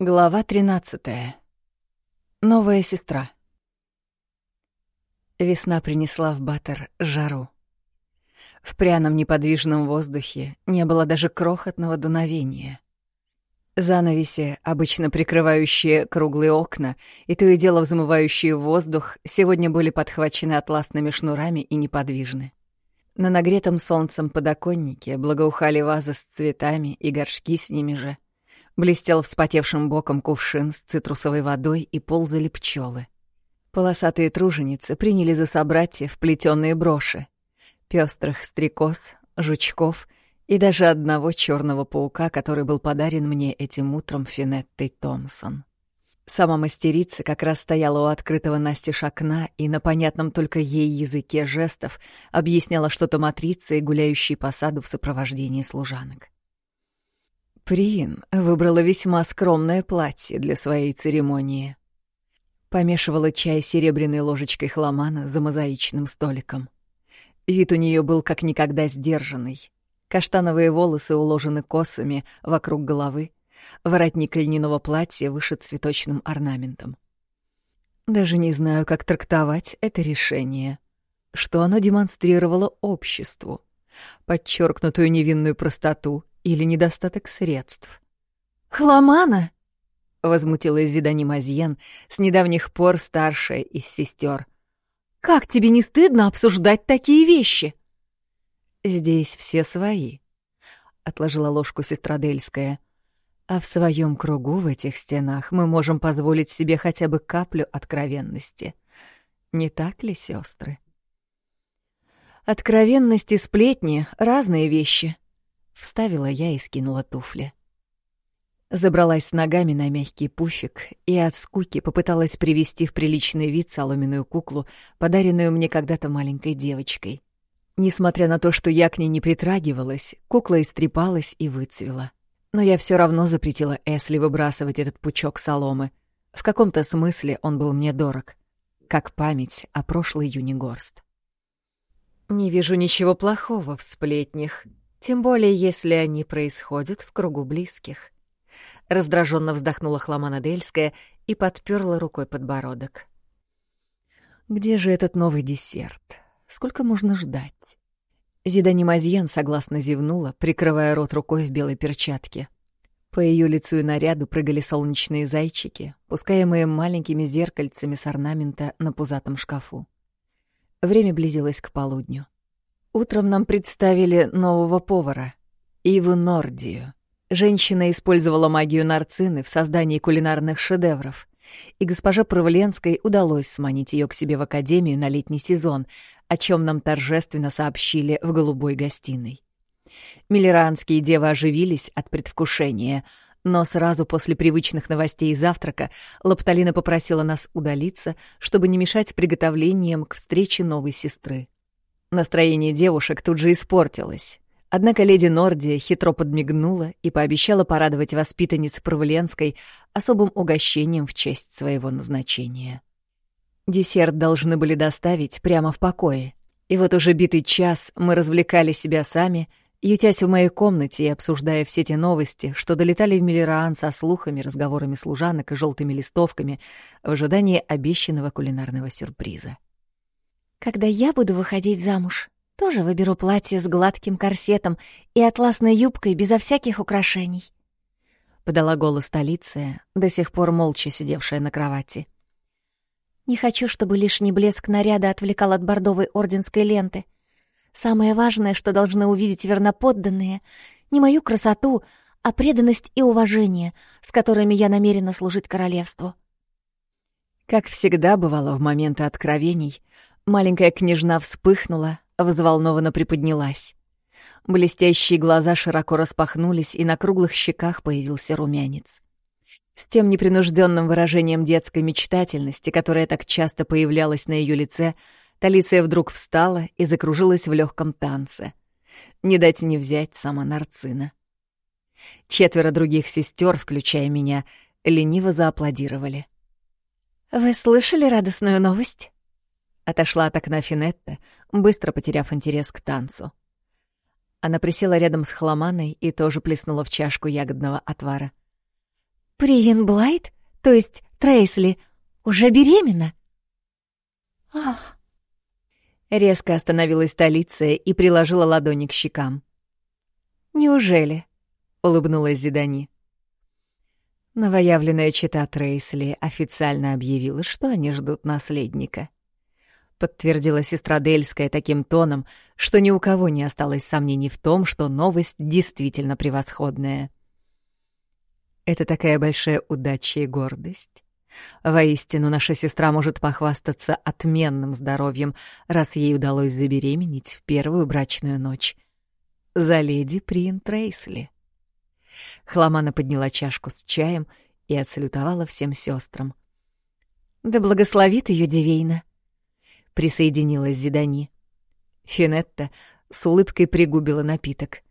Глава 13. Новая сестра. Весна принесла в Баттер жару. В пряном неподвижном воздухе не было даже крохотного дуновения. Занавеси, обычно прикрывающие круглые окна и то и дело взмывающие воздух, сегодня были подхвачены атласными шнурами и неподвижны. На нагретом солнцем подоконнике благоухали вазы с цветами и горшки с ними же — Блестел вспотевшим боком кувшин с цитрусовой водой и ползали пчелы. Полосатые труженицы приняли за собратьев плетеные броши. Пестрых стрекоз, жучков и даже одного черного паука, который был подарен мне этим утром Финеттой Томпсон. Сама мастерица как раз стояла у открытого настежь окна и на понятном только ей языке жестов объясняла что-то матрице, гуляющей по саду в сопровождении служанок. Прин выбрала весьма скромное платье для своей церемонии. Помешивала чай серебряной ложечкой хламана за мозаичным столиком. Вид у нее был как никогда сдержанный. Каштановые волосы уложены косами вокруг головы, воротник льняного платья вышит цветочным орнаментом. Даже не знаю, как трактовать это решение. Что оно демонстрировало обществу? Подчеркнутую невинную простоту или недостаток средств. «Хламана!» — возмутилась Зидани Мазьен, с недавних пор старшая из сестер. «Как тебе не стыдно обсуждать такие вещи?» «Здесь все свои», — отложила ложку сестра Дельская. «А в своем кругу в этих стенах мы можем позволить себе хотя бы каплю откровенности. Не так ли, сестры? Откровенность и сплетни — разные вещи», Вставила я и скинула туфли. Забралась ногами на мягкий пуфик и от скуки попыталась привести в приличный вид соломенную куклу, подаренную мне когда-то маленькой девочкой. Несмотря на то, что я к ней не притрагивалась, кукла истрепалась и выцвела. Но я все равно запретила Эсли выбрасывать этот пучок соломы. В каком-то смысле он был мне дорог. Как память о прошлой Юнигорст. «Не вижу ничего плохого в сплетнях», тем более если они происходят в кругу близких. Раздраженно вздохнула Хламана Дельская и подперла рукой подбородок. Где же этот новый десерт? Сколько можно ждать? Зидани Мазьен согласно зевнула, прикрывая рот рукой в белой перчатке. По ее лицу и наряду прыгали солнечные зайчики, пускаемые маленькими зеркальцами с орнамента на пузатом шкафу. Время близилось к полудню. Утром нам представили нового повара — Иву Нордию. Женщина использовала магию Нарцины в создании кулинарных шедевров, и госпожа Провленской удалось сманить ее к себе в академию на летний сезон, о чем нам торжественно сообщили в голубой гостиной. Миллеранские девы оживились от предвкушения, но сразу после привычных новостей завтрака Лапталина попросила нас удалиться, чтобы не мешать приготовлениям к встрече новой сестры. Настроение девушек тут же испортилось. Однако леди Нордия хитро подмигнула и пообещала порадовать воспитанниц Провленской особым угощением в честь своего назначения. Десерт должны были доставить прямо в покое. И вот уже битый час мы развлекали себя сами, ютясь в моей комнате и обсуждая все те новости, что долетали в Миллераан со слухами, разговорами служанок и желтыми листовками в ожидании обещанного кулинарного сюрприза. Когда я буду выходить замуж, тоже выберу платье с гладким корсетом и атласной юбкой безо всяких украшений. Подала голос столицы, до сих пор молча сидевшая на кровати. Не хочу, чтобы лишний блеск наряда отвлекал от бордовой орденской ленты. Самое важное, что должны увидеть верноподданные, не мою красоту, а преданность и уважение, с которыми я намерена служить королевству. Как всегда бывало в моменты откровений, Маленькая княжна вспыхнула, взволнованно приподнялась. Блестящие глаза широко распахнулись, и на круглых щеках появился румянец. С тем непринужденным выражением детской мечтательности, которое так часто появлялось на ее лице, Талиция вдруг встала и закружилась в легком танце. Не дать не взять сама Нарцина. Четверо других сестер, включая меня, лениво зааплодировали. «Вы слышали радостную новость?» Отошла от окна Финетта, быстро потеряв интерес к танцу. Она присела рядом с Хламаной и тоже плеснула в чашку ягодного отвара. Приен Блайт, то есть Трейсли, уже беременна?» «Ах!» Резко остановилась Талиция и приложила ладони к щекам. «Неужели?» — улыбнулась Зидани. Новоявленная чита Трейсли официально объявила, что они ждут наследника. Подтвердила сестра Дельская таким тоном, что ни у кого не осталось сомнений в том, что новость действительно превосходная. Это такая большая удача и гордость. Воистину, наша сестра может похвастаться отменным здоровьем, раз ей удалось забеременеть в первую брачную ночь. За леди Прин Трейсли. Хламана подняла чашку с чаем и отсалютовала всем сестрам. «Да благословит ее Дивейна!» — присоединилась Зидани. Финетта с улыбкой пригубила напиток.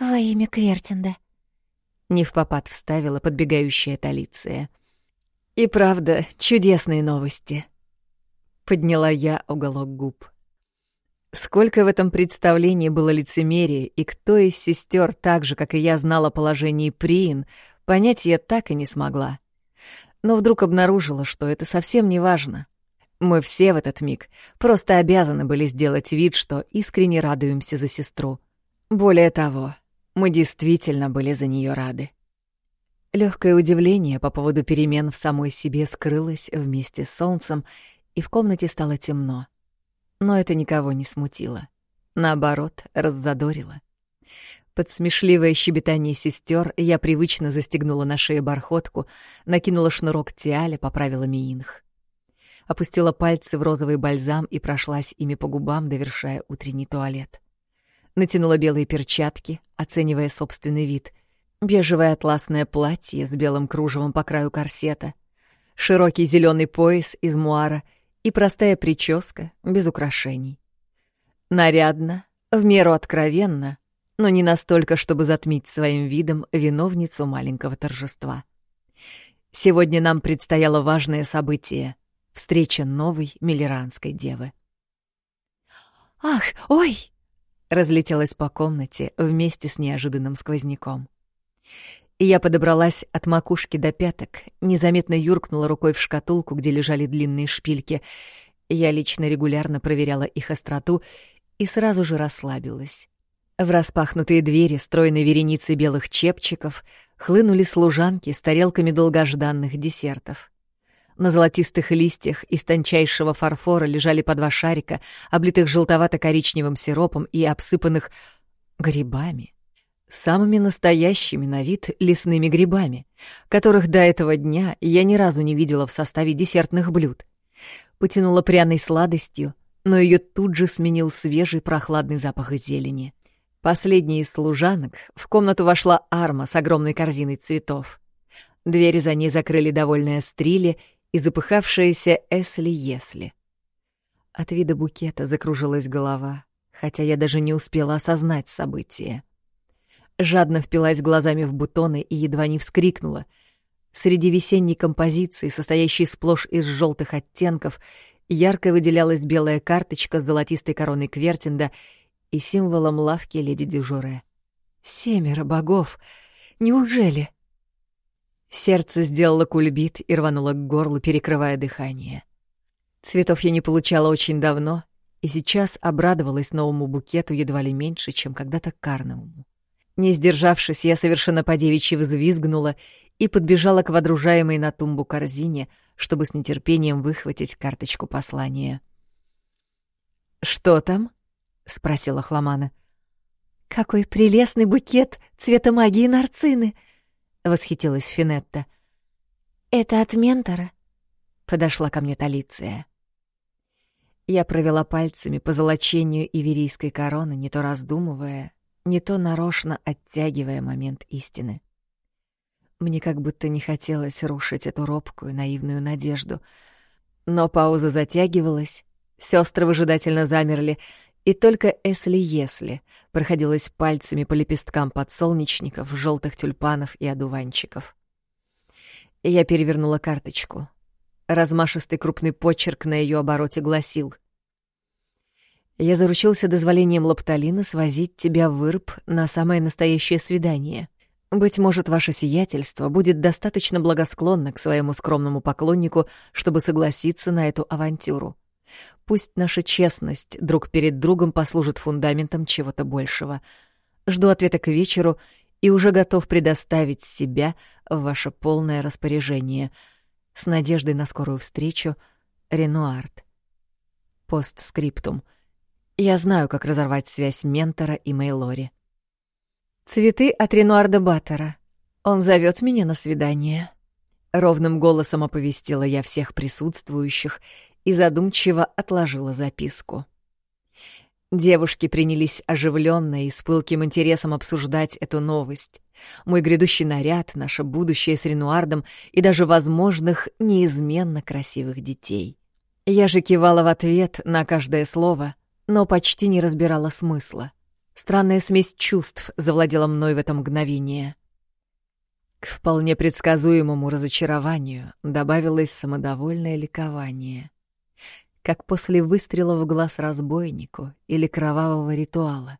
«Во имя Квертинда!» — не в попад вставила подбегающая Талиция — «И правда, чудесные новости», — подняла я уголок губ. Сколько в этом представлении было лицемерия, и кто из сестер так же, как и я, знала положение Приин, понять я так и не смогла. Но вдруг обнаружила, что это совсем не важно. Мы все в этот миг просто обязаны были сделать вид, что искренне радуемся за сестру. Более того, мы действительно были за нее рады. Легкое удивление по поводу перемен в самой себе скрылось вместе с солнцем, и в комнате стало темно. Но это никого не смутило. Наоборот, раззадорило. Под смешливое щебетание сестер я привычно застегнула на шее бархотку, накинула шнурок тиаля, поправила миинх. Опустила пальцы в розовый бальзам и прошлась ими по губам, довершая утренний туалет. Натянула белые перчатки, оценивая собственный вид — бежевое атласное платье с белым кружевом по краю корсета, широкий зеленый пояс из муара и простая прическа без украшений. Нарядно, в меру откровенно, но не настолько, чтобы затмить своим видом виновницу маленького торжества. Сегодня нам предстояло важное событие — встреча новой миллеранской девы. «Ах, ой!» — разлетелась по комнате вместе с неожиданным сквозняком и я подобралась от макушки до пяток, незаметно юркнула рукой в шкатулку, где лежали длинные шпильки. Я лично регулярно проверяла их остроту и сразу же расслабилась. В распахнутые двери стройной вереницы белых чепчиков хлынули служанки с тарелками долгожданных десертов. На золотистых листьях из тончайшего фарфора лежали по два шарика, облитых желтовато-коричневым сиропом и обсыпанных грибами самыми настоящими на вид лесными грибами, которых до этого дня я ни разу не видела в составе десертных блюд. Потянула пряной сладостью, но ее тут же сменил свежий прохладный запах зелени. Последней из служанок в комнату вошла Арма с огромной корзиной цветов. Двери за ней закрыли довольная Стрили и запыхавшаяся Эсли-Если. От вида букета закружилась голова, хотя я даже не успела осознать события жадно впилась глазами в бутоны и едва не вскрикнула. Среди весенней композиции, состоящей сплошь из желтых оттенков, ярко выделялась белая карточка с золотистой короной Квертинда и символом лавки леди Дюжуре. «Семеро богов! Неужели?» Сердце сделало кульбит и рвануло к горлу, перекрывая дыхание. Цветов я не получала очень давно, и сейчас обрадовалась новому букету едва ли меньше, чем когда-то карновому. Не сдержавшись, я совершенно по-девичьи взвизгнула и подбежала к водружаемой на тумбу корзине, чтобы с нетерпением выхватить карточку послания. «Что там?» — спросила Хламана. «Какой прелестный букет цвета магии нарцины!» — восхитилась Финетта. «Это от ментора?» — подошла ко мне Талиция. Я провела пальцами по золочению иверийской короны, не то раздумывая, не то нарочно оттягивая момент истины. Мне как будто не хотелось рушить эту робкую, наивную надежду. Но пауза затягивалась, сестры выжидательно замерли, и только «если-если» проходилась пальцами по лепесткам подсолнечников, желтых тюльпанов и одуванчиков. Я перевернула карточку. Размашистый крупный почерк на ее обороте гласил я заручился дозволением Лапталина свозить тебя в Ирб на самое настоящее свидание. Быть может, ваше сиятельство будет достаточно благосклонно к своему скромному поклоннику, чтобы согласиться на эту авантюру. Пусть наша честность друг перед другом послужит фундаментом чего-то большего. Жду ответа к вечеру и уже готов предоставить себя в ваше полное распоряжение. С надеждой на скорую встречу, Ренуард. Постскриптум. Я знаю, как разорвать связь ментора и Мейлори. Цветы от Ренуарда Баттера. Он зовет меня на свидание. Ровным голосом оповестила я всех присутствующих и задумчиво отложила записку. Девушки принялись оживленно и с пылким интересом обсуждать эту новость. Мой грядущий наряд, наше будущее с Ренуардом и даже возможных неизменно красивых детей. Я же кивала в ответ на каждое слово, но почти не разбирала смысла. Странная смесь чувств завладела мной в это мгновение. К вполне предсказуемому разочарованию добавилось самодовольное ликование. Как после выстрела в глаз разбойнику или кровавого ритуала.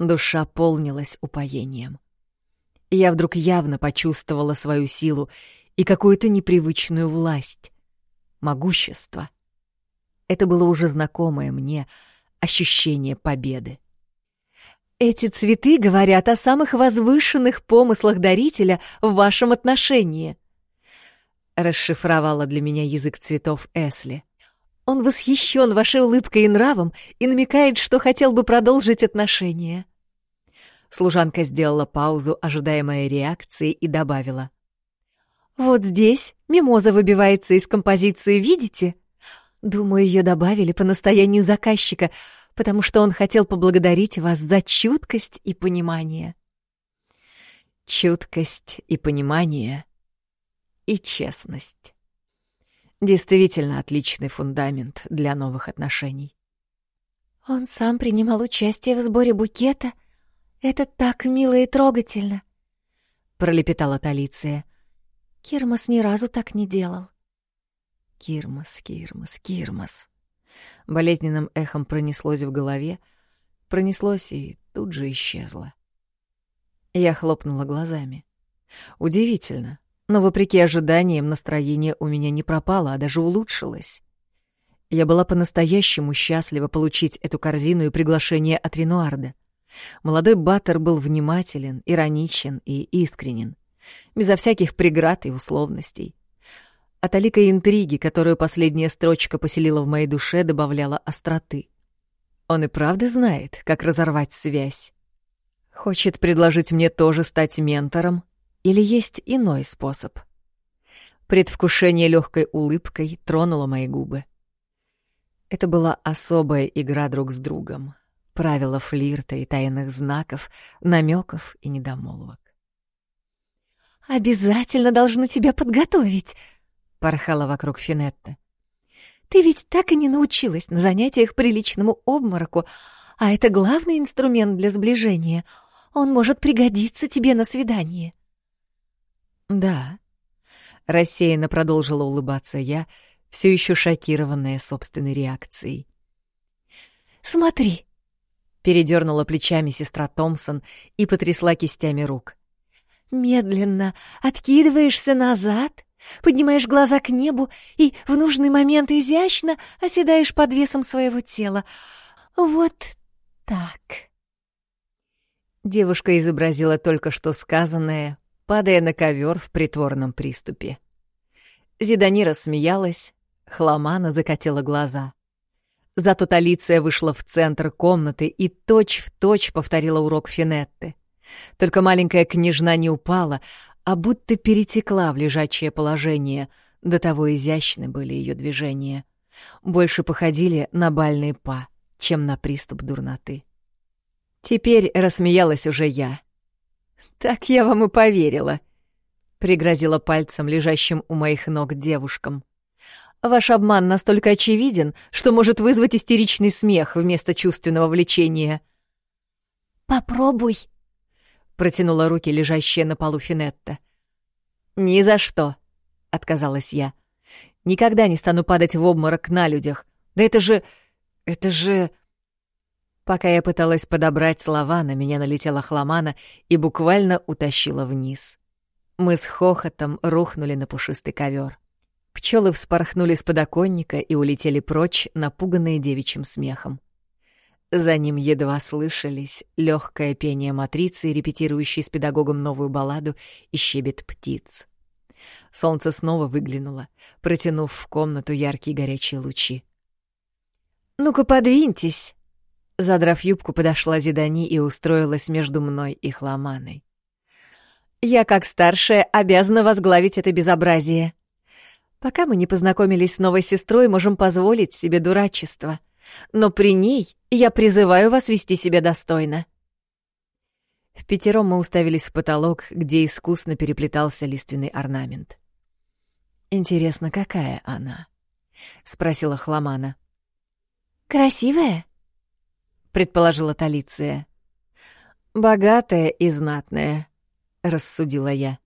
Душа полнилась упоением. Я вдруг явно почувствовала свою силу и какую-то непривычную власть, могущество. Это было уже знакомое мне ощущение победы. Эти цветы говорят о самых возвышенных помыслах дарителя в вашем отношении. Расшифровала для меня язык цветов Эсли. Он восхищен вашей улыбкой и нравом и намекает, что хотел бы продолжить отношения. Служанка сделала паузу, ожидая моей реакции, и добавила. «Вот здесь мимоза выбивается из композиции, видите? Думаю, ее добавили по настоянию заказчика, потому что он хотел поблагодарить вас за чуткость и понимание. Чуткость и понимание и честность. Действительно отличный фундамент для новых отношений. Он сам принимал участие в сборе букета. Это так мило и трогательно, пролепетала Талиция. Кирмас ни разу так не делал. Кирмас, Кирмас, Кирмас. Болезненным эхом пронеслось в голове, пронеслось и тут же исчезло. Я хлопнула глазами. Удивительно, но вопреки ожиданиям настроение у меня не пропало, а даже улучшилось. Я была по-настоящему счастлива получить эту корзину и приглашение от Ренуарда. Молодой Баттер был внимателен, ироничен и искренен, безо всяких преград и условностей. А талика интриги, которую последняя строчка поселила в моей душе, добавляла остроты. Он и правда знает, как разорвать связь. Хочет предложить мне тоже стать ментором? Или есть иной способ? Предвкушение легкой улыбкой тронуло мои губы. Это была особая игра друг с другом. Правила флирта и тайных знаков, намеков и недомолвок. «Обязательно должны тебя подготовить», — порхала вокруг Финетта. «Ты ведь так и не научилась на занятиях приличному обмороку, а это главный инструмент для сближения. Он может пригодиться тебе на свидании». «Да», — рассеянно продолжила улыбаться я, все еще шокированная собственной реакцией. «Смотри», — передернула плечами сестра Томпсон и потрясла кистями рук. «Медленно откидываешься назад» Поднимаешь глаза к небу и в нужный момент изящно оседаешь под весом своего тела. Вот так. Девушка изобразила только что сказанное, падая на ковер в притворном приступе. Зиданира смеялась, Хламана закатила глаза. Зато Талиция вышла в центр комнаты и точь-в-точь точь повторила урок Финетты. Только маленькая княжна не упала, а будто перетекла в лежачее положение, до того изящны были ее движения. Больше походили на бальный па, чем на приступ дурноты. Теперь рассмеялась уже я. «Так я вам и поверила», — пригрозила пальцем лежащим у моих ног девушкам. «Ваш обман настолько очевиден, что может вызвать истеричный смех вместо чувственного влечения». «Попробуй», протянула руки лежащая на полу Финетта. «Ни за что», — отказалась я. «Никогда не стану падать в обморок на людях. Да это же... это же...» Пока я пыталась подобрать слова, на меня налетела хламана и буквально утащила вниз. Мы с хохотом рухнули на пушистый ковер. Пчелы вспорхнули с подоконника и улетели прочь, напуганные девичьим смехом. За ним едва слышались легкое пение матрицы, репетирующей с педагогом новую балладу, и щебет птиц. Солнце снова выглянуло, протянув в комнату яркие горячие лучи. «Ну-ка, подвиньтесь!» Задрав юбку, подошла Зидани и устроилась между мной и Хламаной. «Я, как старшая, обязана возглавить это безобразие. Пока мы не познакомились с новой сестрой, можем позволить себе дурачество. Но при ней я призываю вас вести себя достойно». В пятером мы уставились в потолок, где искусно переплетался лиственный орнамент. «Интересно, какая она?» — спросила Хламана. «Красивая?» — предположила Талиция. «Богатая и знатная», — рассудила я.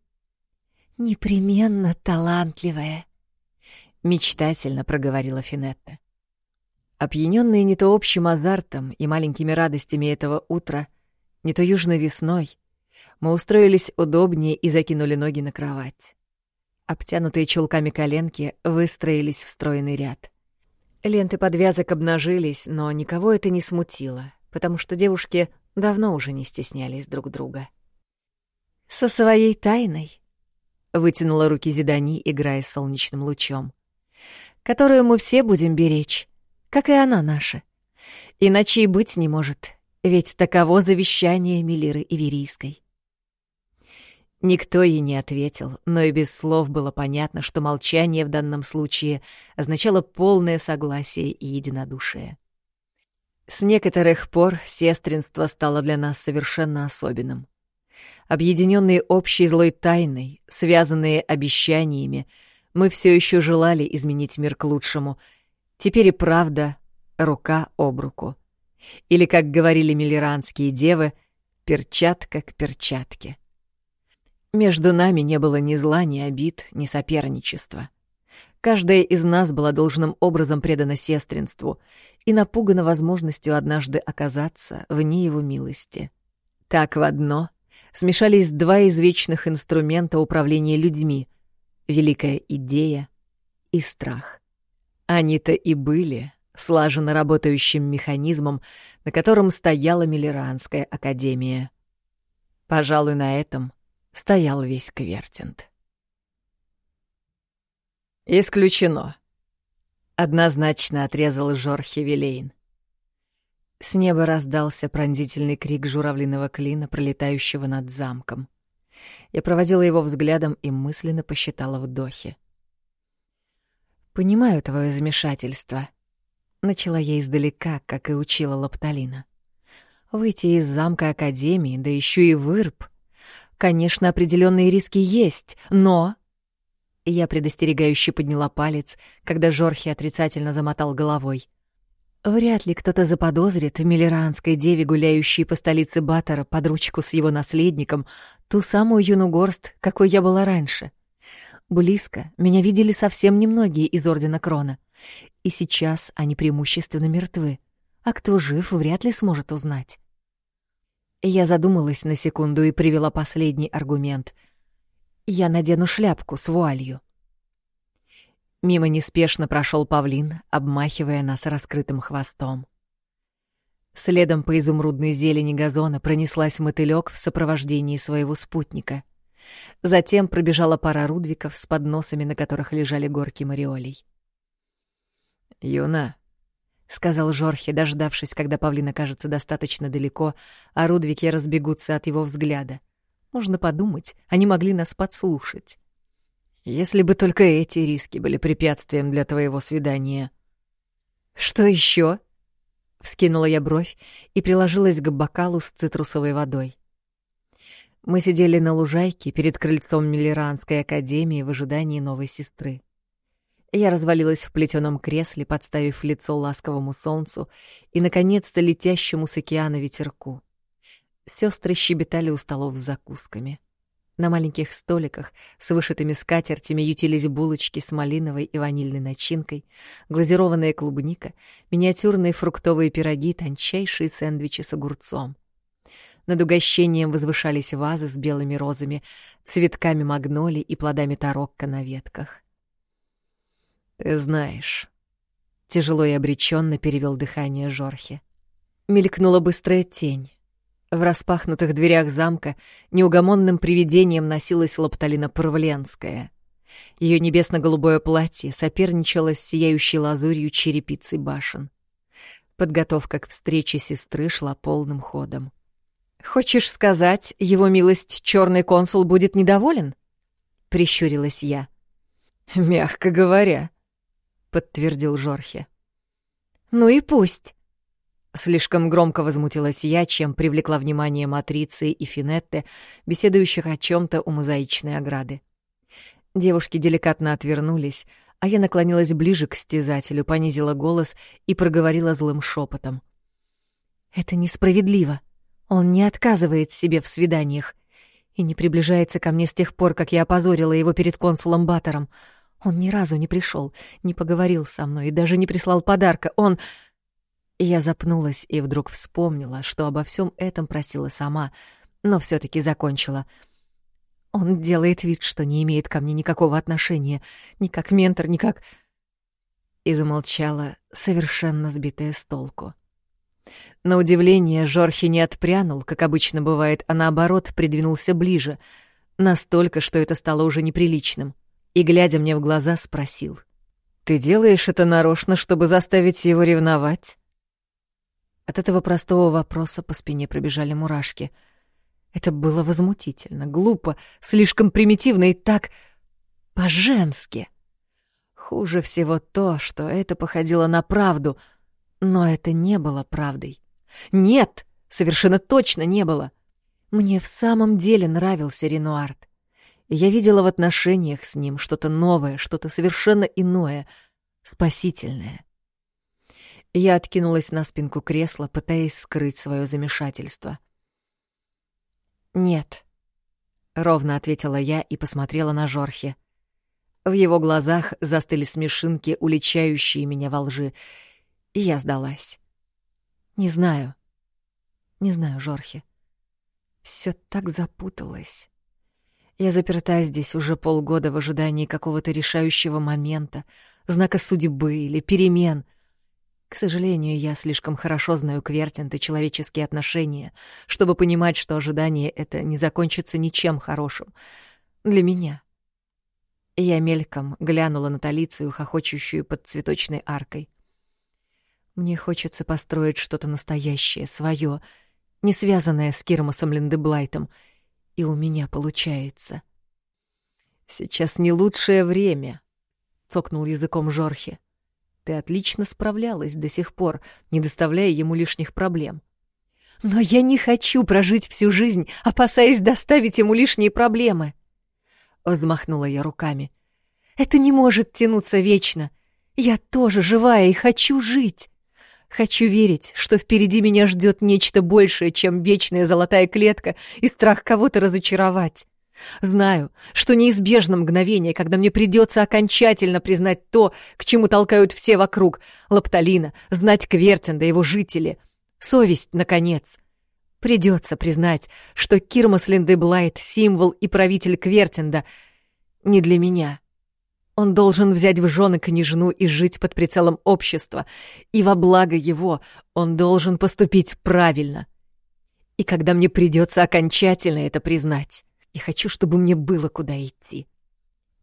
«Непременно талантливая», — мечтательно проговорила Финетта. Опьянённые не то общим азартом и маленькими радостями этого утра — не то южной весной, мы устроились удобнее и закинули ноги на кровать. Обтянутые чулками коленки выстроились в стройный ряд. Ленты подвязок обнажились, но никого это не смутило, потому что девушки давно уже не стеснялись друг друга. «Со своей тайной», — вытянула руки Зидани, играя солнечным лучом, «которую мы все будем беречь, как и она наша. Иначе и быть не может, ведь таково завещание Милиры Иверийской. Никто ей не ответил, но и без слов было понятно, что молчание в данном случае означало полное согласие и единодушие. С некоторых пор сестринство стало для нас совершенно особенным. Объединенные общей злой тайной, связанные обещаниями, мы все еще желали изменить мир к лучшему. Теперь и правда рука об руку. Или, как говорили милеранские девы, перчатка к перчатке. Между нами не было ни зла, ни обид, ни соперничества. Каждая из нас была должным образом предана сестринству и напугана возможностью однажды оказаться вне его милости. Так в одно смешались два извечных инструмента управления людьми — великая идея и страх. Они-то и были слаженно работающим механизмом, на котором стояла Миллеранская академия. Пожалуй, на этом стоял весь Квертинт. «Исключено», — однозначно отрезал Жорхи Вилейн. С неба раздался пронзительный крик журавлиного клина, пролетающего над замком. Я проводила его взглядом и мысленно посчитала вдохи. «Понимаю твое замешательство», — Начала я издалека, как и учила Лапталина. Выйти из замка Академии, да еще и вырб. Конечно, определенные риски есть, но... Я предостерегающе подняла палец, когда Жорхи отрицательно замотал головой. Вряд ли кто-то заподозрит в миллеранской деве, гуляющей по столице Баттера под ручку с его наследником, ту самую юну горст, какой я была раньше. Близко меня видели совсем немногие из Ордена Крона и сейчас они преимущественно мертвы, а кто жив, вряд ли сможет узнать. Я задумалась на секунду и привела последний аргумент. Я надену шляпку с вуалью. Мимо неспешно прошел павлин, обмахивая нас раскрытым хвостом. Следом по изумрудной зелени газона пронеслась мотылёк в сопровождении своего спутника. Затем пробежала пара рудвиков с подносами, на которых лежали горки мариолей. «Юна», — сказал Жорхе, дождавшись, когда павлин окажется достаточно далеко, а Рудвики разбегутся от его взгляда. Можно подумать, они могли нас подслушать. «Если бы только эти риски были препятствием для твоего свидания». «Что еще? вскинула я бровь и приложилась к бокалу с цитрусовой водой. Мы сидели на лужайке перед крыльцом Миллеранской академии в ожидании новой сестры. Я развалилась в плетеном кресле, подставив лицо ласковому солнцу и, наконец-то, летящему с океана ветерку. Сестры щебетали у столов с закусками. На маленьких столиках с вышитыми скатертями ютились булочки с малиновой и ванильной начинкой, глазированная клубника, миниатюрные фруктовые пироги, тончайшие сэндвичи с огурцом. Над угощением возвышались вазы с белыми розами, цветками магнолий и плодами тарокко на ветках. «Ты знаешь...» — тяжело и обреченно перевел дыхание Жорхи. Мелькнула быстрая тень. В распахнутых дверях замка неугомонным привидением носилась Лапталина Правленская. Ее небесно-голубое платье соперничало с сияющей лазурью черепицей башен. Подготовка к встрече сестры шла полным ходом. «Хочешь сказать, его милость черный консул будет недоволен?» — прищурилась я. «Мягко говоря», — подтвердил Жорхе. «Ну и пусть», Слишком громко возмутилась я, чем привлекла внимание Матрицы и Финетты, беседующих о чем то у мозаичной ограды. Девушки деликатно отвернулись, а я наклонилась ближе к стязателю, понизила голос и проговорила злым шепотом. «Это несправедливо. Он не отказывает себе в свиданиях и не приближается ко мне с тех пор, как я опозорила его перед консулом Баттером. Он ни разу не пришел, не поговорил со мной и даже не прислал подарка. Он...» Я запнулась и вдруг вспомнила, что обо всем этом просила сама, но все таки закончила. Он делает вид, что не имеет ко мне никакого отношения, ни как ментор, ни как... И замолчала, совершенно сбитая с толку. На удивление Жорхи не отпрянул, как обычно бывает, а наоборот придвинулся ближе, настолько, что это стало уже неприличным, и, глядя мне в глаза, спросил. «Ты делаешь это нарочно, чтобы заставить его ревновать?» От этого простого вопроса по спине пробежали мурашки. Это было возмутительно, глупо, слишком примитивно и так по-женски. Хуже всего то, что это походило на правду, но это не было правдой. Нет, совершенно точно не было. Мне в самом деле нравился Ренуард. Я видела в отношениях с ним что-то новое, что-то совершенно иное, спасительное. Я откинулась на спинку кресла, пытаясь скрыть свое замешательство. «Нет», — ровно ответила я и посмотрела на Жорхе. В его глазах застыли смешинки, уличающие меня во лжи, и я сдалась. «Не знаю. Не знаю, Жорхе. Все так запуталось. Я заперта здесь уже полгода в ожидании какого-то решающего момента, знака судьбы или перемен — к сожалению, я слишком хорошо знаю Квертинт и человеческие отношения, чтобы понимать, что ожидание это не закончится ничем хорошим. Для меня. Я мельком глянула на Талицию, хохочущую под цветочной аркой. Мне хочется построить что-то настоящее, свое, не связанное с Кирмосом Линдеблайтом, и у меня получается. «Сейчас не лучшее время», — цокнул языком Жорхи. Ты отлично справлялась до сих пор, не доставляя ему лишних проблем. Но я не хочу прожить всю жизнь, опасаясь доставить ему лишние проблемы. Взмахнула я руками. Это не может тянуться вечно. Я тоже живая и хочу жить. Хочу верить, что впереди меня ждет нечто большее, чем вечная золотая клетка и страх кого-то разочаровать. Знаю, что неизбежно мгновение, когда мне придется окончательно признать то, к чему толкают все вокруг. Лапталина, знать Квертинда, его жители. Совесть, наконец. Придется признать, что Кирмас Линдеблайт — символ и правитель Квертинда не для меня. Он должен взять в жены княжну и жить под прицелом общества, и во благо его он должен поступить правильно. И когда мне придется окончательно это признать, и хочу, чтобы мне было куда идти.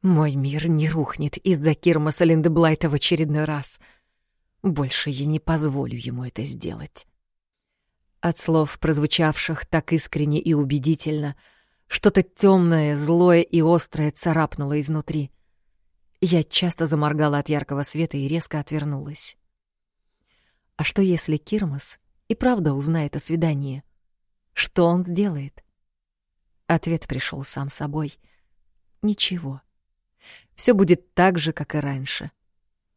Мой мир не рухнет из-за Кирмаса Линдеблайта в очередной раз. Больше я не позволю ему это сделать. От слов, прозвучавших так искренне и убедительно, что-то темное, злое и острое царапнуло изнутри. Я часто заморгала от яркого света и резко отвернулась. А что если Кирмас и правда узнает о свидании? Что он сделает? Ответ пришел сам собой. Ничего. Все будет так же, как и раньше.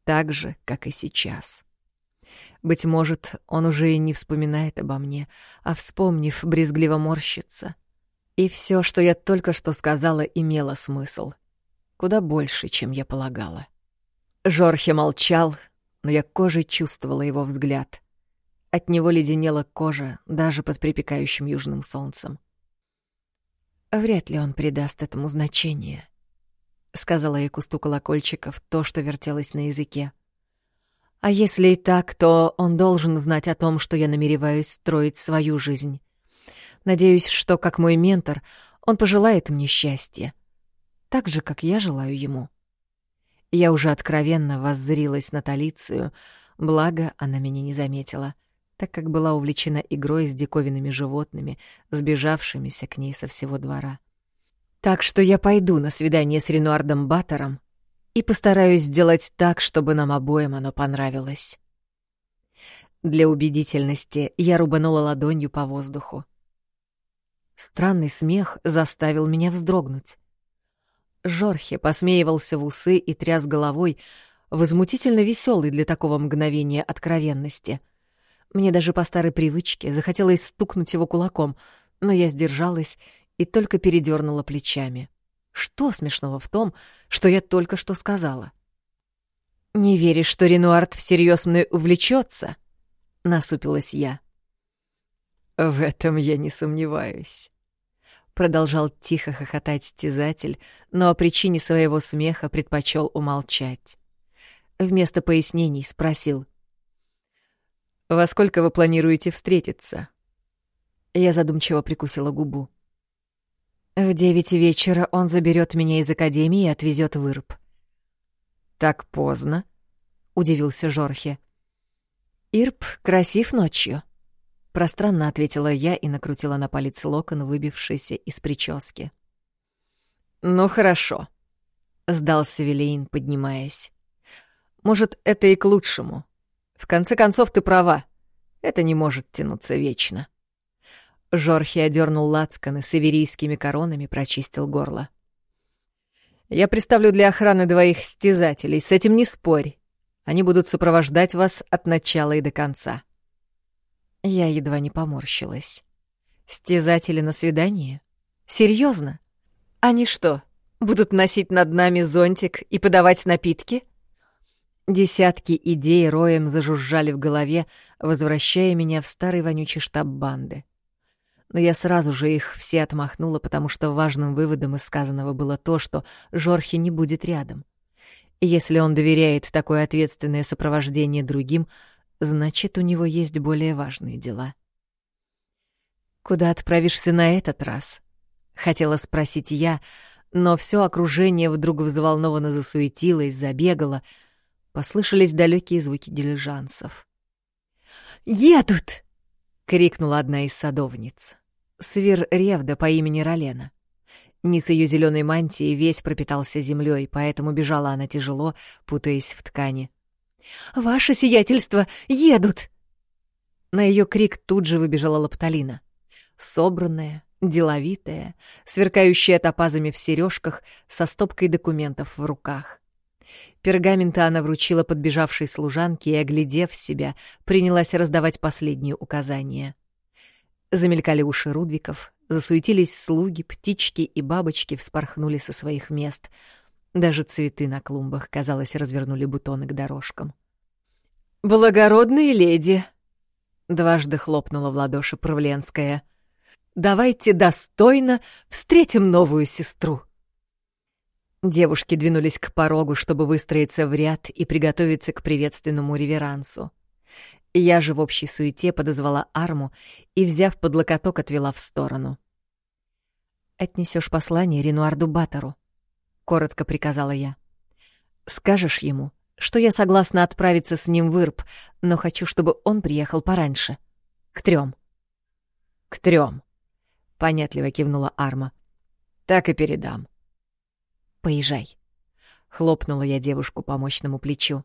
Так же, как и сейчас. Быть может, он уже и не вспоминает обо мне, а, вспомнив, брезгливо морщится. И все, что я только что сказала, имело смысл. Куда больше, чем я полагала. Жорхе молчал, но я кожей чувствовала его взгляд. От него леденела кожа даже под припекающим южным солнцем. «Вряд ли он придаст этому значение», — сказала я кусту колокольчиков то, что вертелось на языке. «А если и так, то он должен знать о том, что я намереваюсь строить свою жизнь. Надеюсь, что, как мой ментор, он пожелает мне счастья, так же, как я желаю ему». Я уже откровенно воззрилась на Талицию, благо она меня не заметила, так как была увлечена игрой с диковинными животными, сбежавшимися к ней со всего двора. Так что я пойду на свидание с Ренуардом Баттером и постараюсь сделать так, чтобы нам обоим оно понравилось. Для убедительности я рубанула ладонью по воздуху. Странный смех заставил меня вздрогнуть. Жорхе посмеивался в усы и тряс головой, возмутительно веселый для такого мгновения откровенности. Мне даже по старой привычке захотелось стукнуть его кулаком, но я сдержалась и только передернула плечами. Что смешного в том, что я только что сказала? «Не веришь, что Ренуард всерьез мной увлечется?» — насупилась я. «В этом я не сомневаюсь», Продолжал тихо хохотать стязатель, но о причине своего смеха предпочел умолчать. Вместо пояснений спросил. «Во сколько вы планируете встретиться?» Я задумчиво прикусила губу. «В девять вечера он заберет меня из академии и отвезет в Ирб». «Так поздно?» — удивился Жорхе. «Ирб красив ночью», Пространно ответила я и накрутила на палец локон, выбившийся из прически. «Ну хорошо», — сдался Вилейн, поднимаясь. «Может, это и к лучшему. В конце концов, ты права. Это не может тянуться вечно». Жорхи одернул лацканы с иверийскими коронами, прочистил горло. «Я представлю для охраны двоих стязателей, с этим не спорь. Они будут сопровождать вас от начала и до конца». Я едва не поморщилась. Стязатели на свидание? Серьезно? Они что, будут носить над нами зонтик и подавать напитки? Десятки идей роем зажужжали в голове, возвращая меня в старый вонючий штаб банды. Но я сразу же их все отмахнула, потому что важным выводом из сказанного было то, что Жорхи не будет рядом. Если он доверяет такое ответственное сопровождение другим, Значит, у него есть более важные дела. «Куда отправишься на этот раз?» — хотела спросить я, но все окружение вдруг взволнованно засуетилось, забегало. Послышались далекие звуки дилижансов. «Едут!» — крикнула одна из садовниц. Свир Ревда по имени Ролена. Низ ее зеленой мантии весь пропитался землей, поэтому бежала она тяжело, путаясь в ткани. «Ваше сиятельство! Едут!» На ее крик тут же выбежала Лапталина. Собранная, деловитая, сверкающая топазами в сережках, со стопкой документов в руках. Пергаменты она вручила подбежавшей служанке и, оглядев себя, принялась раздавать последние указания. Замелькали уши Рудвиков, засуетились слуги, птички и бабочки вспорхнули со своих мест — даже цветы на клумбах, казалось, развернули бутоны к дорожкам. «Благородные леди!» — дважды хлопнула в ладоши Правленская. «Давайте достойно встретим новую сестру!» Девушки двинулись к порогу, чтобы выстроиться в ряд и приготовиться к приветственному реверансу. Я же в общей суете подозвала арму и, взяв под локоток, отвела в сторону. «Отнесешь послание Ренуарду Баттеру», — коротко приказала я. «Скажешь ему, что я согласна отправиться с ним в Ирб, но хочу, чтобы он приехал пораньше. К трем. «К трем, понятливо кивнула Арма. «Так и передам». «Поезжай», — хлопнула я девушку по мощному плечу.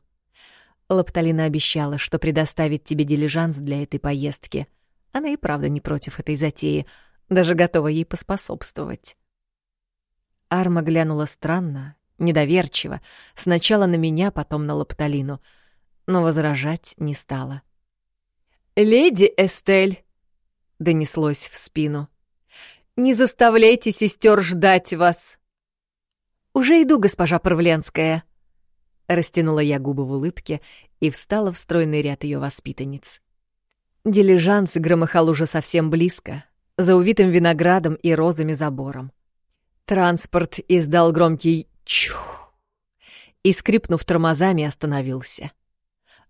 Лапталина обещала, что предоставит тебе дилижанс для этой поездки. Она и правда не против этой затеи, даже готова ей поспособствовать. Арма глянула странно, недоверчиво, сначала на меня, потом на Лапталину, но возражать не стала. «Леди Эстель!» — донеслось в спину. Не заставляйте сестер ждать вас!» «Уже иду, госпожа Правленская!» Растянула я губы в улыбке и встала в стройный ряд ее воспитанниц. Дилижанс громыхал уже совсем близко, за увитым виноградом и розами забором. Транспорт издал громкий «чух» и, скрипнув тормозами, остановился.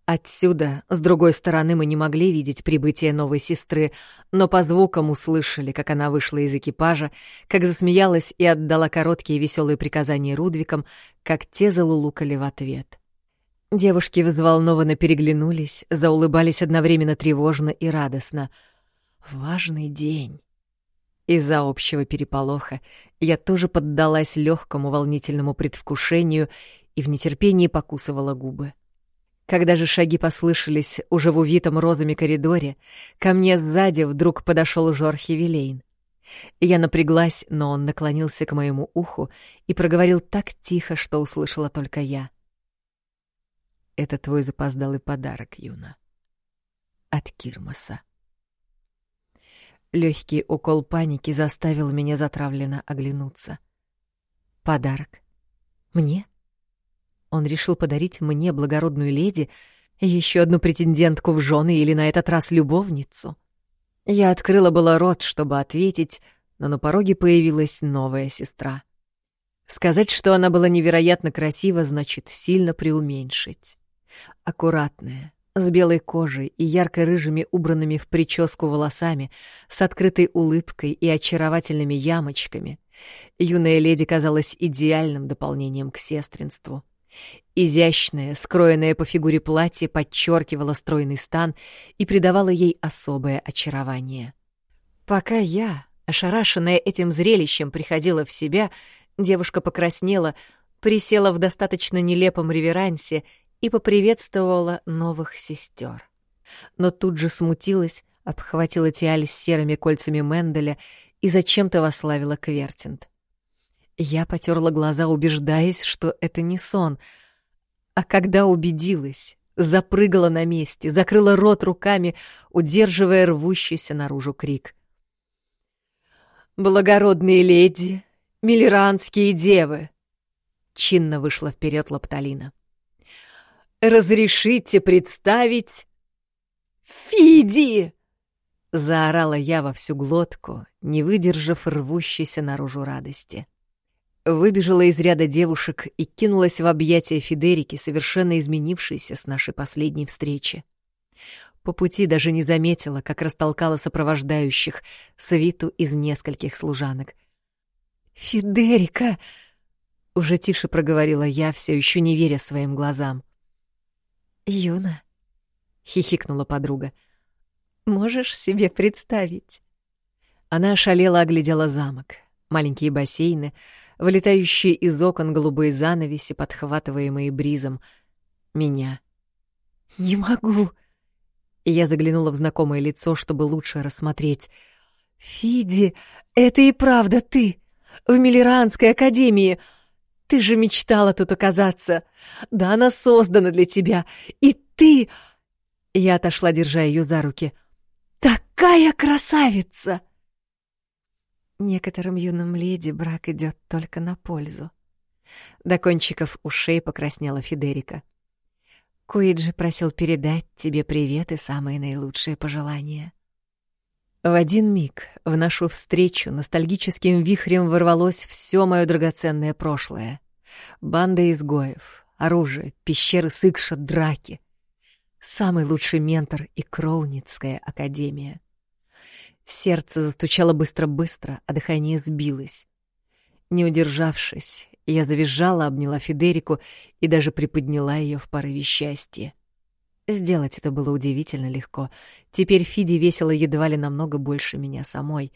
Отсюда, с другой стороны, мы не могли видеть прибытие новой сестры, но по звукам услышали, как она вышла из экипажа, как засмеялась и отдала короткие веселые приказания Рудвикам, как те залулукали в ответ. Девушки взволнованно переглянулись, заулыбались одновременно тревожно и радостно. Важный день. Из-за общего переполоха я тоже поддалась легкому волнительному предвкушению и в нетерпении покусывала губы. Когда же шаги послышались уже в увитом розами коридоре, ко мне сзади вдруг подошел Жорхи Вилейн. Я напряглась, но он наклонился к моему уху и проговорил так тихо, что услышала только я. «Это твой запоздалый подарок, Юна. От Кирмаса». Легкий укол паники заставил меня затравленно оглянуться. «Подарок? Мне?» Он решил подарить мне, благородную леди, еще одну претендентку в жены или на этот раз любовницу. Я открыла было рот, чтобы ответить, но на пороге появилась новая сестра. Сказать, что она была невероятно красива, значит сильно преуменьшить. Аккуратная, с белой кожей и ярко-рыжими убранными в прическу волосами, с открытой улыбкой и очаровательными ямочками, юная леди казалась идеальным дополнением к сестринству — Изящное, скроенное по фигуре платье подчеркивало стройный стан и придавало ей особое очарование. Пока я, ошарашенная этим зрелищем, приходила в себя, девушка покраснела, присела в достаточно нелепом реверансе и поприветствовала новых сестер. Но тут же смутилась, обхватила Тиаль с серыми кольцами Менделя и зачем-то вославила Квертинт. Я потерла глаза, убеждаясь, что это не сон. А когда убедилась, запрыгала на месте, закрыла рот руками, удерживая рвущийся наружу крик. «Благородные леди, милеранские девы!» Чинно вышла вперед Лапталина. «Разрешите представить...» «Фиди!» — заорала я во всю глотку, не выдержав рвущейся наружу радости выбежала из ряда девушек и кинулась в объятия Федерики, совершенно изменившейся с нашей последней встречи. По пути даже не заметила, как растолкала сопровождающих свиту из нескольких служанок. «Федерика!» — уже тише проговорила я, все еще не веря своим глазам. «Юна», — хихикнула подруга, — «можешь себе представить?» Она ошалела оглядела замок, маленькие бассейны — вылетающие из окон голубые занавеси, подхватываемые бризом. Меня. «Не могу!» Я заглянула в знакомое лицо, чтобы лучше рассмотреть. «Фиди, это и правда ты! В Миллеранской академии! Ты же мечтала тут оказаться! Да она создана для тебя! И ты...» Я отошла, держа ее за руки. «Такая красавица!» Некоторым юным леди брак идет только на пользу. До кончиков ушей покраснела Федерика. Куиджи просил передать тебе привет и самые наилучшие пожелания. В один миг в нашу встречу ностальгическим вихрем ворвалось все мое драгоценное прошлое. Банда изгоев, оружие, пещеры Сыкша, драки. Самый лучший ментор и Кроуницкая академия — Сердце застучало быстро-быстро, а дыхание сбилось. Не удержавшись, я завизжала, обняла Федерику и даже приподняла ее в порыве счастья. Сделать это было удивительно легко. Теперь Фиди весила едва ли намного больше меня самой.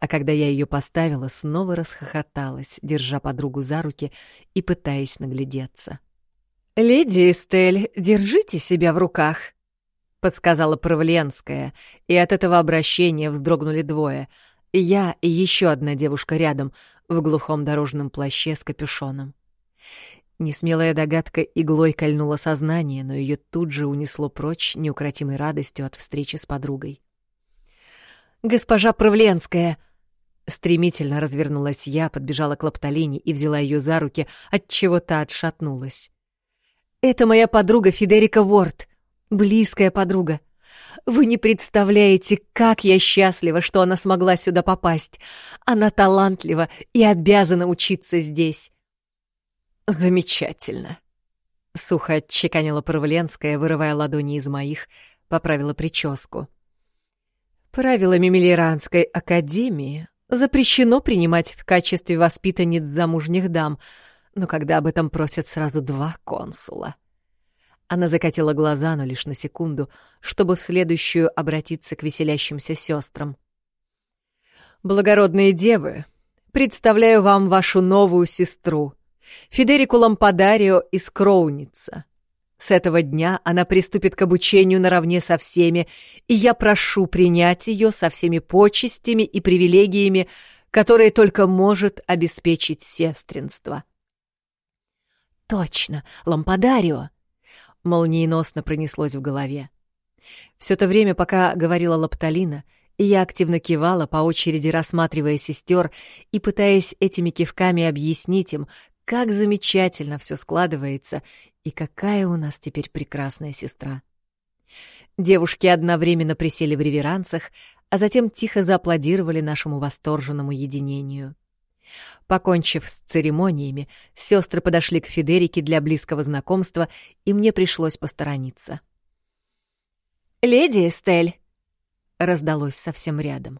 А когда я ее поставила, снова расхохоталась, держа подругу за руки и пытаясь наглядеться. «Леди Эстель, держите себя в руках!» — подсказала Правленская, и от этого обращения вздрогнули двое. Я и еще одна девушка рядом, в глухом дорожном плаще с капюшоном. Несмелая догадка иглой кольнула сознание, но ее тут же унесло прочь неукротимой радостью от встречи с подругой. «Госпожа Правленская!» — Стремительно развернулась я, подбежала к Лапталине и взяла ее за руки, от чего та отшатнулась. «Это моя подруга Федерика Ворд, близкая подруга. Вы не представляете, как я счастлива, что она смогла сюда попасть. Она талантлива и обязана учиться здесь». «Замечательно», — сухо отчеканила Провленская, вырывая ладони из моих, поправила прическу. «Правилами Миллеранской академии запрещено принимать в качестве воспитанниц замужних дам, но когда об этом просят сразу два консула. Она закатила глаза, но лишь на секунду, чтобы в следующую обратиться к веселящимся сестрам. «Благородные девы, представляю вам вашу новую сестру, Федерику Лампадарио из Кроуница. С этого дня она приступит к обучению наравне со всеми, и я прошу принять ее со всеми почестями и привилегиями, которые только может обеспечить сестринство. «Точно, Лампадарио!» — молниеносно пронеслось в голове. Все то время, пока говорила Лапталина, я активно кивала, по очереди рассматривая сестер и пытаясь этими кивками объяснить им, как замечательно все складывается и какая у нас теперь прекрасная сестра. Девушки одновременно присели в реверансах, а затем тихо зааплодировали нашему восторженному единению. Покончив с церемониями, сестры подошли к Федерике для близкого знакомства, и мне пришлось посторониться. «Леди Эстель!» — раздалось совсем рядом.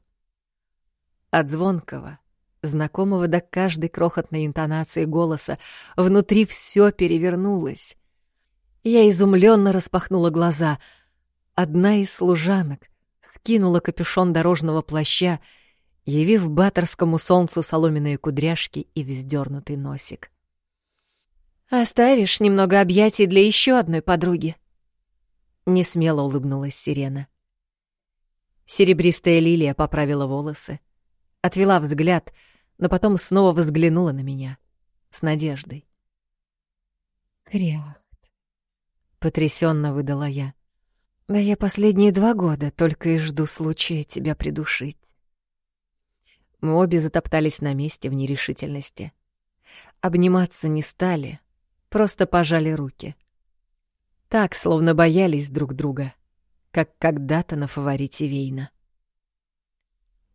От звонкого, знакомого до каждой крохотной интонации голоса, внутри все перевернулось. Я изумленно распахнула глаза. Одна из служанок скинула капюшон дорожного плаща, явив баторскому солнцу соломенные кудряшки и вздернутый носик. «Оставишь немного объятий для еще одной подруги?» Несмело улыбнулась Сирена. Серебристая лилия поправила волосы, отвела взгляд, но потом снова взглянула на меня с надеждой. «Кряхт», — потрясенно выдала я. «Да я последние два года только и жду случая тебя придушить». Мы обе затоптались на месте в нерешительности. Обниматься не стали, просто пожали руки. Так, словно боялись друг друга, как когда-то на фаворите Вейна.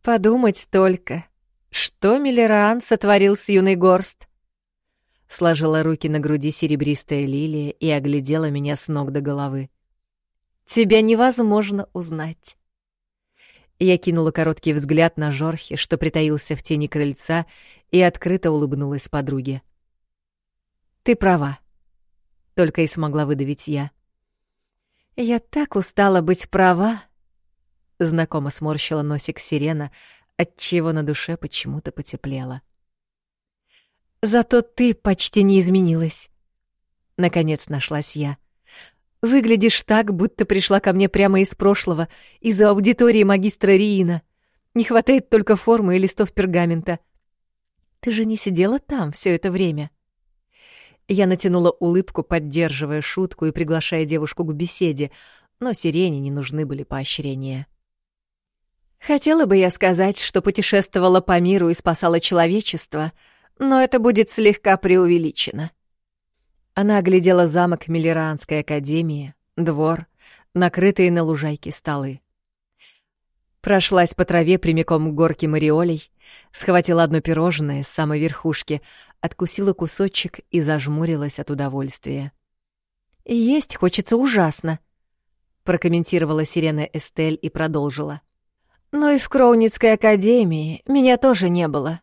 «Подумать только, что Миллераан сотворил с юной горст?» Сложила руки на груди серебристая лилия и оглядела меня с ног до головы. «Тебя невозможно узнать». Я кинула короткий взгляд на Жорхи, что притаился в тени крыльца, и открыто улыбнулась подруге. «Ты права», — только и смогла выдавить я. «Я так устала быть права», — знакомо сморщила носик сирена, отчего на душе почему-то потеплело. «Зато ты почти не изменилась», — наконец нашлась я. «Выглядишь так, будто пришла ко мне прямо из прошлого, из аудитории магистра Риина. Не хватает только формы и листов пергамента. Ты же не сидела там все это время?» Я натянула улыбку, поддерживая шутку и приглашая девушку к беседе, но сирене не нужны были поощрения. Хотела бы я сказать, что путешествовала по миру и спасала человечество, но это будет слегка преувеличено. Она оглядела замок Миллеранской академии, двор, накрытые на лужайке столы. Прошлась по траве прямиком к горке Мариолей, схватила одно пирожное с самой верхушки, откусила кусочек и зажмурилась от удовольствия. «Есть хочется ужасно», — прокомментировала Сирена Эстель и продолжила. — но и в Кроуницкой академии меня тоже не было.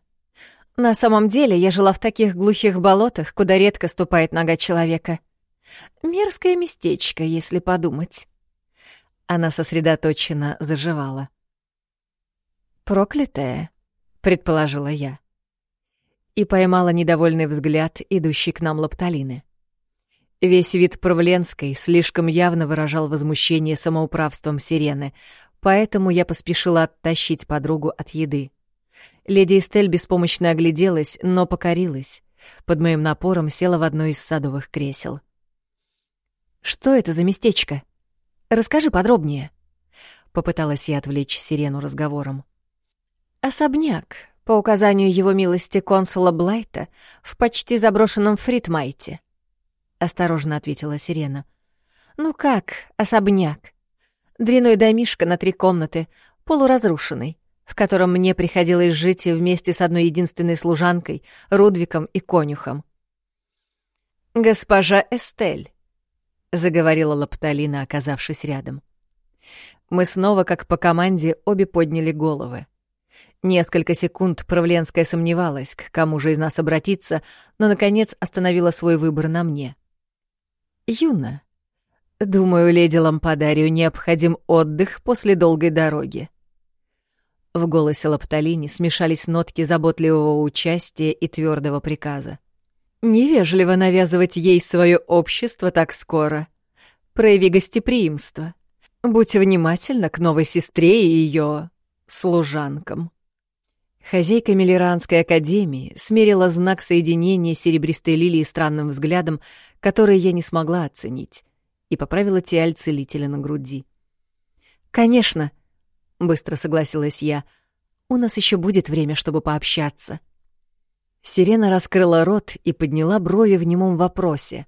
На самом деле я жила в таких глухих болотах, куда редко ступает нога человека. Мерзкое местечко, если подумать. Она сосредоточенно заживала. «Проклятая», — предположила я. И поймала недовольный взгляд, идущий к нам Лапталины. Весь вид Правленской слишком явно выражал возмущение самоуправством сирены, поэтому я поспешила оттащить подругу от еды. Леди Эстель беспомощно огляделась, но покорилась. Под моим напором села в одно из садовых кресел. «Что это за местечко? Расскажи подробнее», — попыталась я отвлечь Сирену разговором. «Особняк, по указанию его милости консула Блайта в почти заброшенном Фритмайте», — осторожно ответила Сирена. «Ну как, особняк? Дряной домишко на три комнаты, полуразрушенный, в котором мне приходилось жить вместе с одной единственной служанкой, Рудвиком и конюхом». «Госпожа Эстель», — заговорила Лапталина, оказавшись рядом. Мы снова, как по команде, обе подняли головы. Несколько секунд Правленская сомневалась, к кому же из нас обратиться, но, наконец, остановила свой выбор на мне. «Юна, думаю, леди Лампадарию необходим отдых после долгой дороги». В голосе Лапталини смешались нотки заботливого участия и твердого приказа. «Невежливо навязывать ей свое общество так скоро. Прояви гостеприимство. Будь внимательна к новой сестре и ее служанкам». Хозяйка Миллеранской академии смерила знак соединения серебристой лилии странным взглядом, который я не смогла оценить, и поправила тиаль целителя на груди. «Конечно», — быстро согласилась я, — «у нас еще будет время, чтобы пообщаться». Сирена раскрыла рот и подняла брови в немом вопросе.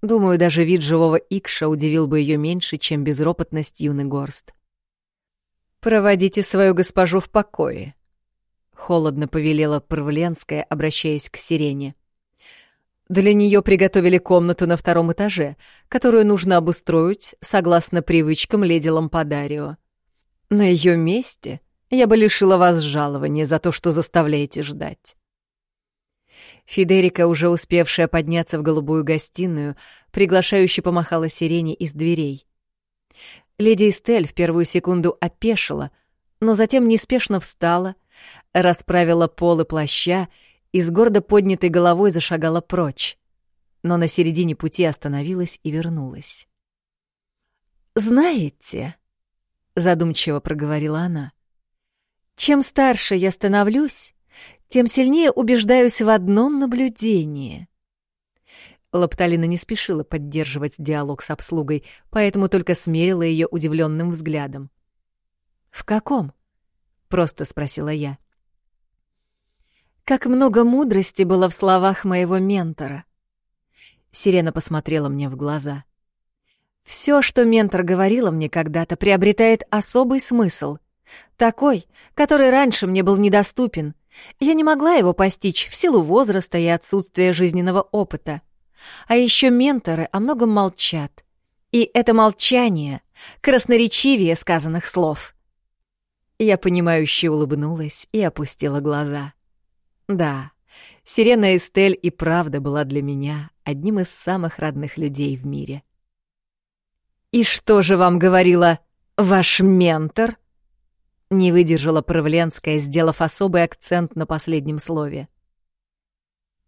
Думаю, даже вид живого Икша удивил бы ее меньше, чем безропотность юный горст. «Проводите свою госпожу в покое», холодно повелела Правленская, обращаясь к Сирене. Для нее приготовили комнату на втором этаже, которую нужно обустроить согласно привычкам леди Лампадарио. На ее месте я бы лишила вас жалования за то, что заставляете ждать. Федерика, уже успевшая подняться в голубую гостиную, приглашающе помахала сирене из дверей. Леди Эстель в первую секунду опешила, но затем неспешно встала, расправила полы плаща и с гордо поднятой головой зашагала прочь, но на середине пути остановилась и вернулась. «Знаете», — задумчиво проговорила она, — «чем старше я становлюсь, тем сильнее убеждаюсь в одном наблюдении». Лапталина не спешила поддерживать диалог с обслугой, поэтому только смерила ее удивленным взглядом. «В каком?» — просто спросила я. — как много мудрости было в словах моего ментора. Сирена посмотрела мне в глаза. Все, что ментор говорила мне когда-то, приобретает особый смысл. Такой, который раньше мне был недоступен. Я не могла его постичь в силу возраста и отсутствия жизненного опыта. А еще менторы о многом молчат. И это молчание красноречивее сказанных слов. Я понимающе улыбнулась и опустила глаза. Да, Сирена Эстель и правда была для меня одним из самых родных людей в мире. «И что же вам говорила ваш ментор?» Не выдержала Правленская, сделав особый акцент на последнем слове.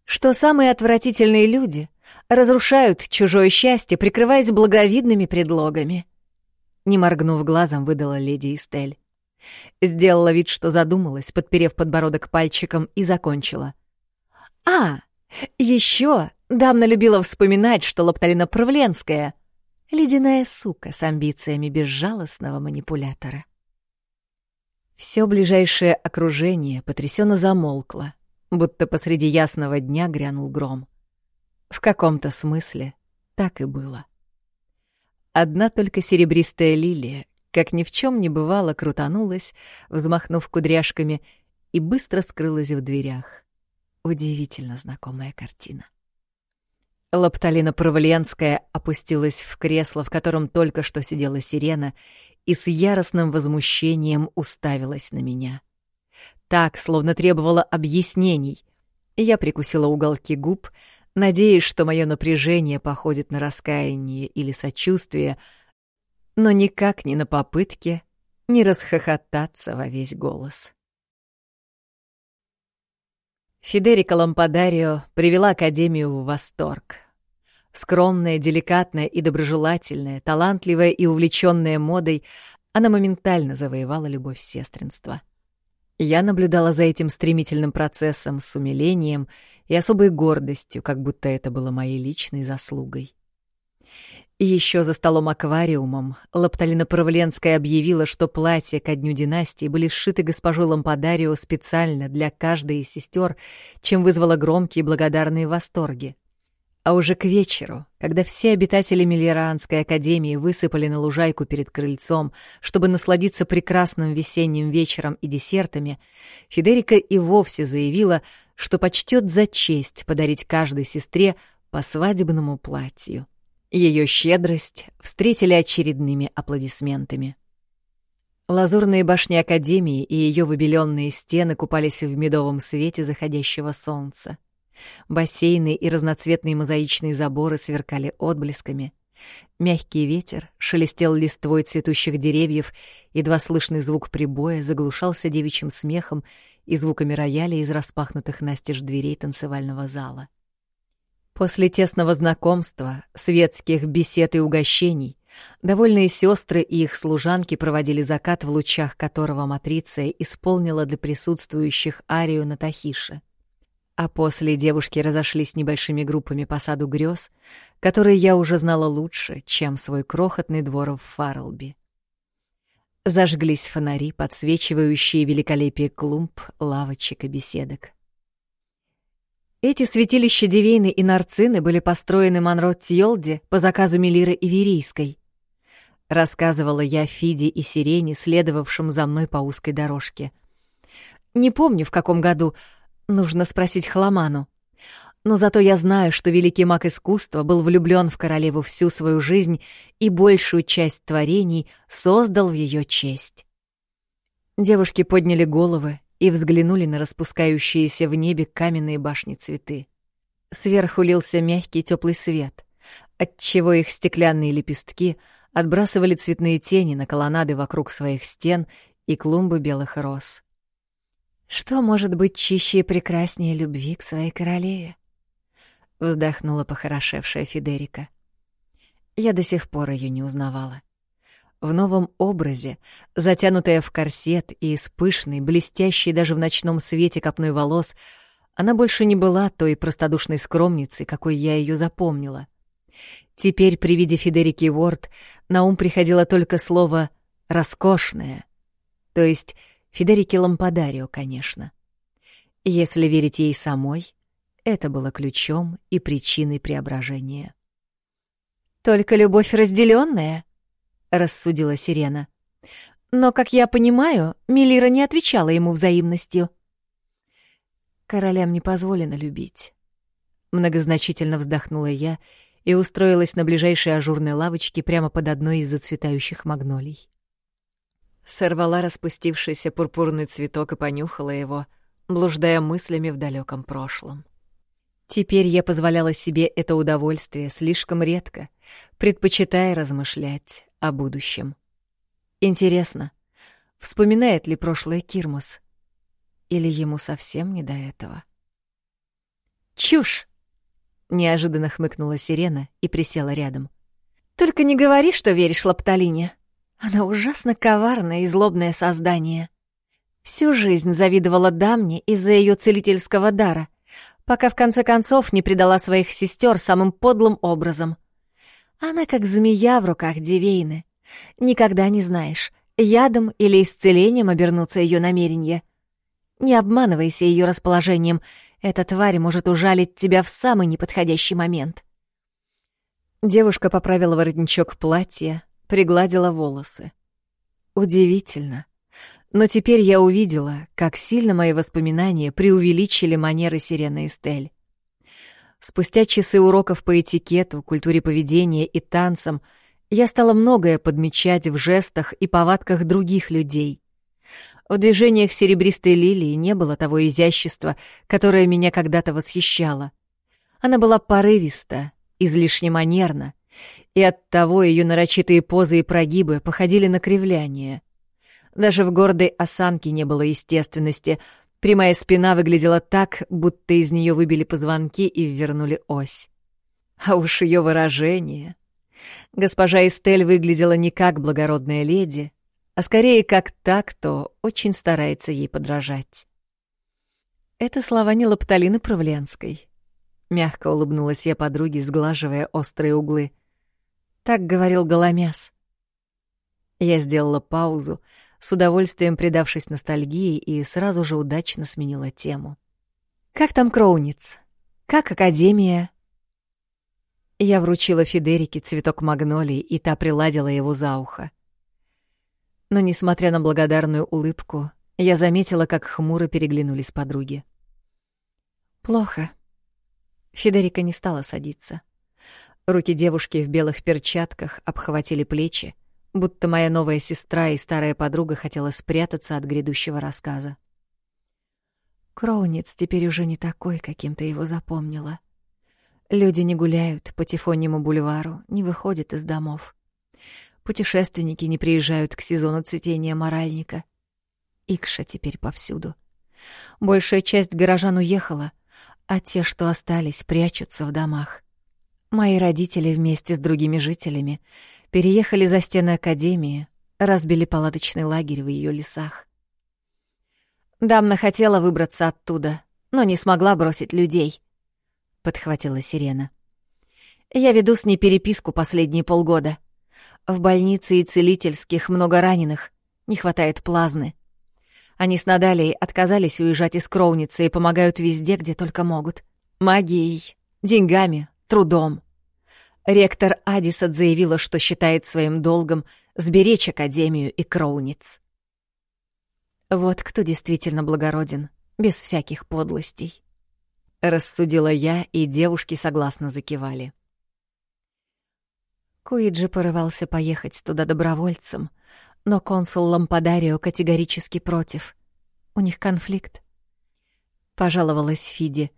«Что самые отвратительные люди разрушают чужое счастье, прикрываясь благовидными предлогами», не моргнув глазом, выдала леди Эстель. Сделала вид, что задумалась, подперев подбородок пальчиком, и закончила. «А, еще давно любила вспоминать, что Лапталина Правленская — ледяная сука с амбициями безжалостного манипулятора». Все ближайшее окружение потрясенно замолкло, будто посреди ясного дня грянул гром. В каком-то смысле так и было. Одна только серебристая лилия, как ни в чем не бывало, крутанулась, взмахнув кудряшками, и быстро скрылась в дверях. Удивительно знакомая картина. Лапталина Провальянская опустилась в кресло, в котором только что сидела сирена, и с яростным возмущением уставилась на меня. Так, словно требовала объяснений. Я прикусила уголки губ, надеясь, что мое напряжение походит на раскаяние или сочувствие — но никак не на попытке не расхохотаться во весь голос. Федерика Лампадарио привела Академию в восторг. Скромная, деликатная и доброжелательная, талантливая и увлеченная модой, она моментально завоевала любовь сестринства. Я наблюдала за этим стремительным процессом с умилением и особой гордостью, как будто это было моей личной заслугой. Еще за столом-аквариумом Лапталина Правленская объявила, что платья ко дню династии были сшиты госпожой Лампадарио специально для каждой из сестер, чем вызвало громкие благодарные восторги. А уже к вечеру, когда все обитатели Миллеранской академии высыпали на лужайку перед крыльцом, чтобы насладиться прекрасным весенним вечером и десертами, Федерика и вовсе заявила, что почтет за честь подарить каждой сестре по свадебному платью. Ее щедрость встретили очередными аплодисментами. Лазурные башни Академии и ее выбеленные стены купались в медовом свете заходящего солнца. Бассейны и разноцветные мозаичные заборы сверкали отблесками. Мягкий ветер шелестел листвой цветущих деревьев, едва слышный звук прибоя заглушался девичьим смехом и звуками рояля из распахнутых настежь дверей танцевального зала. После тесного знакомства, светских бесед и угощений, довольные сестры и их служанки проводили закат, в лучах которого Матриция исполнила для присутствующих арию на Тахише. А после девушки разошлись небольшими группами по саду грез, которые я уже знала лучше, чем свой крохотный двор в Фарлби. Зажглись фонари, подсвечивающие великолепие клумб, лавочек и беседок. Эти святилища Дивейны и Нарцины были построены Монро Тьолди по заказу Мелиры Иверийской. Рассказывала я Фиде и Сирене, следовавшим за мной по узкой дорожке. Не помню, в каком году, нужно спросить Халаману. Но зато я знаю, что великий маг искусства был влюблен в королеву всю свою жизнь и большую часть творений создал в ее честь. Девушки подняли головы, и взглянули на распускающиеся в небе каменные башни цветы. Сверху лился мягкий теплый свет, отчего их стеклянные лепестки отбрасывали цветные тени на колоннады вокруг своих стен и клумбы белых роз. «Что может быть чище и прекраснее любви к своей королеве?» — вздохнула похорошевшая Федерика. Я до сих пор ее не узнавала. В новом образе, затянутая в корсет и с пышной, блестящей даже в ночном свете копной волос, она больше не была той простодушной скромницей, какой я ее запомнила. Теперь при виде Федерики Уорд на ум приходило только слово «роскошная», то есть Федерики Лампадарио, конечно. Если верить ей самой, это было ключом и причиной преображения. «Только любовь разделенная, рассудила Сирена. Но, как я понимаю, Милира не отвечала ему взаимностью. Королям не позволено любить. Многозначительно вздохнула я и устроилась на ближайшей ажурной лавочке прямо под одной из зацветающих магнолий. Сорвала распустившийся пурпурный цветок и понюхала его, блуждая мыслями в далеком прошлом. Теперь я позволяла себе это удовольствие слишком редко, предпочитая размышлять о будущем. Интересно, вспоминает ли прошлое Кирмас? Или ему совсем не до этого? «Чушь!» — неожиданно хмыкнула Сирена и присела рядом. «Только не говори, что веришь Лапталине. Она ужасно коварное и злобное создание. Всю жизнь завидовала Дамне из-за ее целительского дара, пока в конце концов не предала своих сестер самым подлым образом. Она как змея в руках Дивейны. Никогда не знаешь, ядом или исцелением обернутся ее намерения. Не обманывайся ее расположением, эта тварь может ужалить тебя в самый неподходящий момент. Девушка поправила воротничок платья, пригладила волосы. Удивительно. Но теперь я увидела, как сильно мои воспоминания преувеличили манеры Сирены Эстель. Спустя часы уроков по этикету, культуре поведения и танцам я стала многое подмечать в жестах и повадках других людей. В движениях серебристой лилии не было того изящества, которое меня когда-то восхищало. Она была порывиста, излишне манерна, и оттого ее нарочитые позы и прогибы походили на кривляние — даже в гордой осанке не было естественности. Прямая спина выглядела так, будто из нее выбили позвонки и ввернули ось. А уж ее выражение. Госпожа Эстель выглядела не как благородная леди, а скорее как та, кто очень старается ей подражать. Это слова не Лапталины Правленской. Мягко улыбнулась я подруге, сглаживая острые углы. Так говорил Голомяс. Я сделала паузу, с удовольствием предавшись ностальгии, и сразу же удачно сменила тему. «Как там Кроуниц? Как Академия?» Я вручила Федерике цветок магнолии, и та приладила его за ухо. Но, несмотря на благодарную улыбку, я заметила, как хмуро переглянулись подруги. «Плохо». Федерика не стала садиться. Руки девушки в белых перчатках обхватили плечи, будто моя новая сестра и старая подруга хотела спрятаться от грядущего рассказа. Кроуниц теперь уже не такой, каким ты его запомнила. Люди не гуляют по Тифоннему бульвару, не выходят из домов. Путешественники не приезжают к сезону цветения моральника. Икша теперь повсюду. Большая часть горожан уехала, а те, что остались, прячутся в домах. Мои родители вместе с другими жителями переехали за стены Академии, разбили палаточный лагерь в ее лесах. Дамна хотела выбраться оттуда, но не смогла бросить людей —— подхватила Сирена. «Я веду с ней переписку последние полгода. В больнице и целительских много раненых, не хватает плазмы. Они с Надалией отказались уезжать из Кроуницы и помогают везде, где только могут. Магией, деньгами, трудом. Ректор Адисат заявила, что считает своим долгом сберечь Академию и Кроуниц. Вот кто действительно благороден, без всяких подлостей. Рассудила я, и девушки согласно закивали. Куиджи порывался поехать туда добровольцем, но консул Лампадарио категорически против. У них конфликт. Пожаловалась Фиди.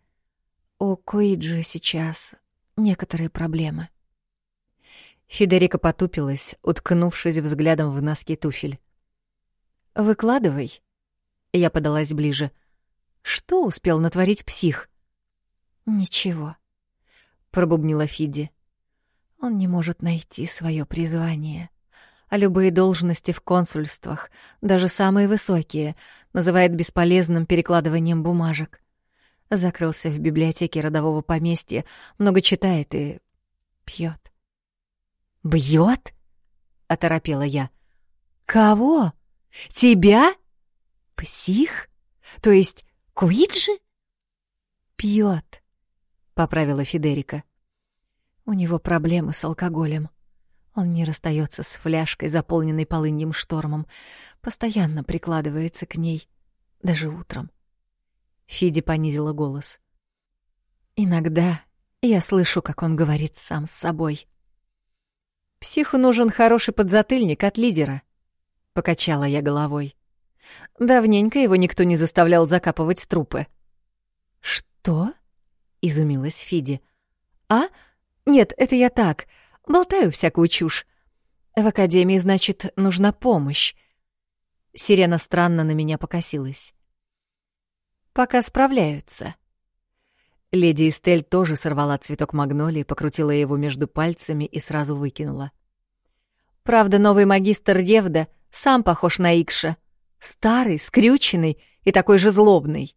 У Куиджи сейчас некоторые проблемы. Федерика потупилась, уткнувшись взглядом в носки туфель. «Выкладывай». Я подалась ближе. «Что успел натворить псих?» «Ничего», — пробубнила Фиди. «Он не может найти свое призвание. А любые должности в консульствах, даже самые высокие, называет бесполезным перекладыванием бумажек. Закрылся в библиотеке родового поместья, много читает и пьет. «Бьет?» — оторопела я. «Кого? Тебя? Псих? То есть Куиджи?» «Пьет», поправила Федерика. У него проблемы с алкоголем. Он не расстается с фляжкой, заполненной полыньим штормом, постоянно прикладывается к ней, даже утром. Фиди понизила голос. Иногда я слышу, как он говорит сам с собой. Психу нужен хороший подзатыльник от лидера, покачала я головой. Давненько его никто не заставлял закапывать трупы. Что? — изумилась Фиди. «А? Нет, это я так. Болтаю всякую чушь. В академии, значит, нужна помощь». Сирена странно на меня покосилась. «Пока справляются». Леди Эстель тоже сорвала цветок магнолии, покрутила его между пальцами и сразу выкинула. Правда, новый магистр Ревда сам похож на Икша. Старый, скрюченный и такой же злобный.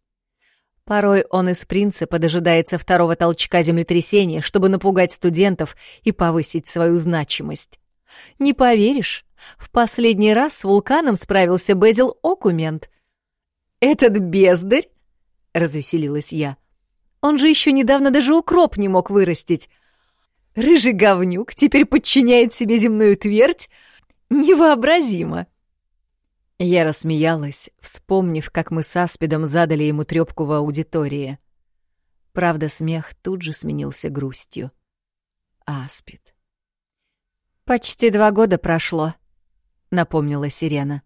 Порой он из принципа дожидается второго толчка землетрясения, чтобы напугать студентов и повысить свою значимость. Не поверишь, в последний раз с вулканом справился Безил Окумент. «Этот бездарь?» — развеселилась я. «Он же еще недавно даже укроп не мог вырастить. Рыжий говнюк теперь подчиняет себе земную твердь? Невообразимо!» Я рассмеялась, вспомнив, как мы с Аспидом задали ему трёпку в аудитории. Правда, смех тут же сменился грустью. Аспид. «Почти два года прошло», — напомнила Сирена.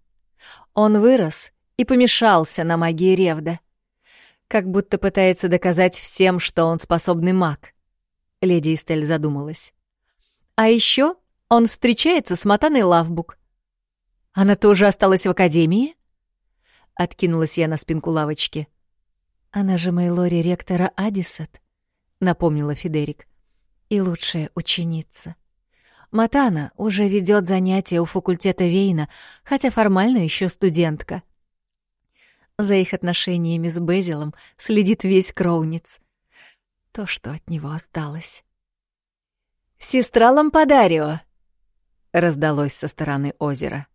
«Он вырос и помешался на магии Ревда. Как будто пытается доказать всем, что он способный маг». Леди Эстель задумалась. «А ещё он встречается с Матаной Лавбук. Она тоже осталась в академии? Откинулась я на спинку лавочки. Она же Мейлори ректора Адисат, напомнила Федерик. И лучшая ученица. Матана уже ведет занятия у факультета Вейна, хотя формально еще студентка. За их отношениями с Безилом следит весь Кроуниц. То, что от него осталось. «Сестра Лампадарио!» раздалось со стороны озера.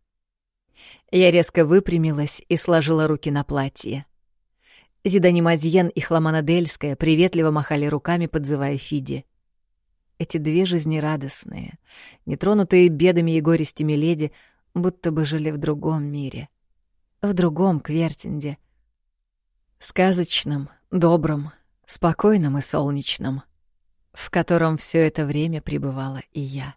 Я резко выпрямилась и сложила руки на платье. Зидани Мазьен и Хламанадельская приветливо махали руками, подзывая Фиди. Эти две жизнерадостные, нетронутые бедами и горестями леди, будто бы жили в другом мире. В другом Квертинде. Сказочном, добром, спокойном и солнечном, в котором все это время пребывала и я.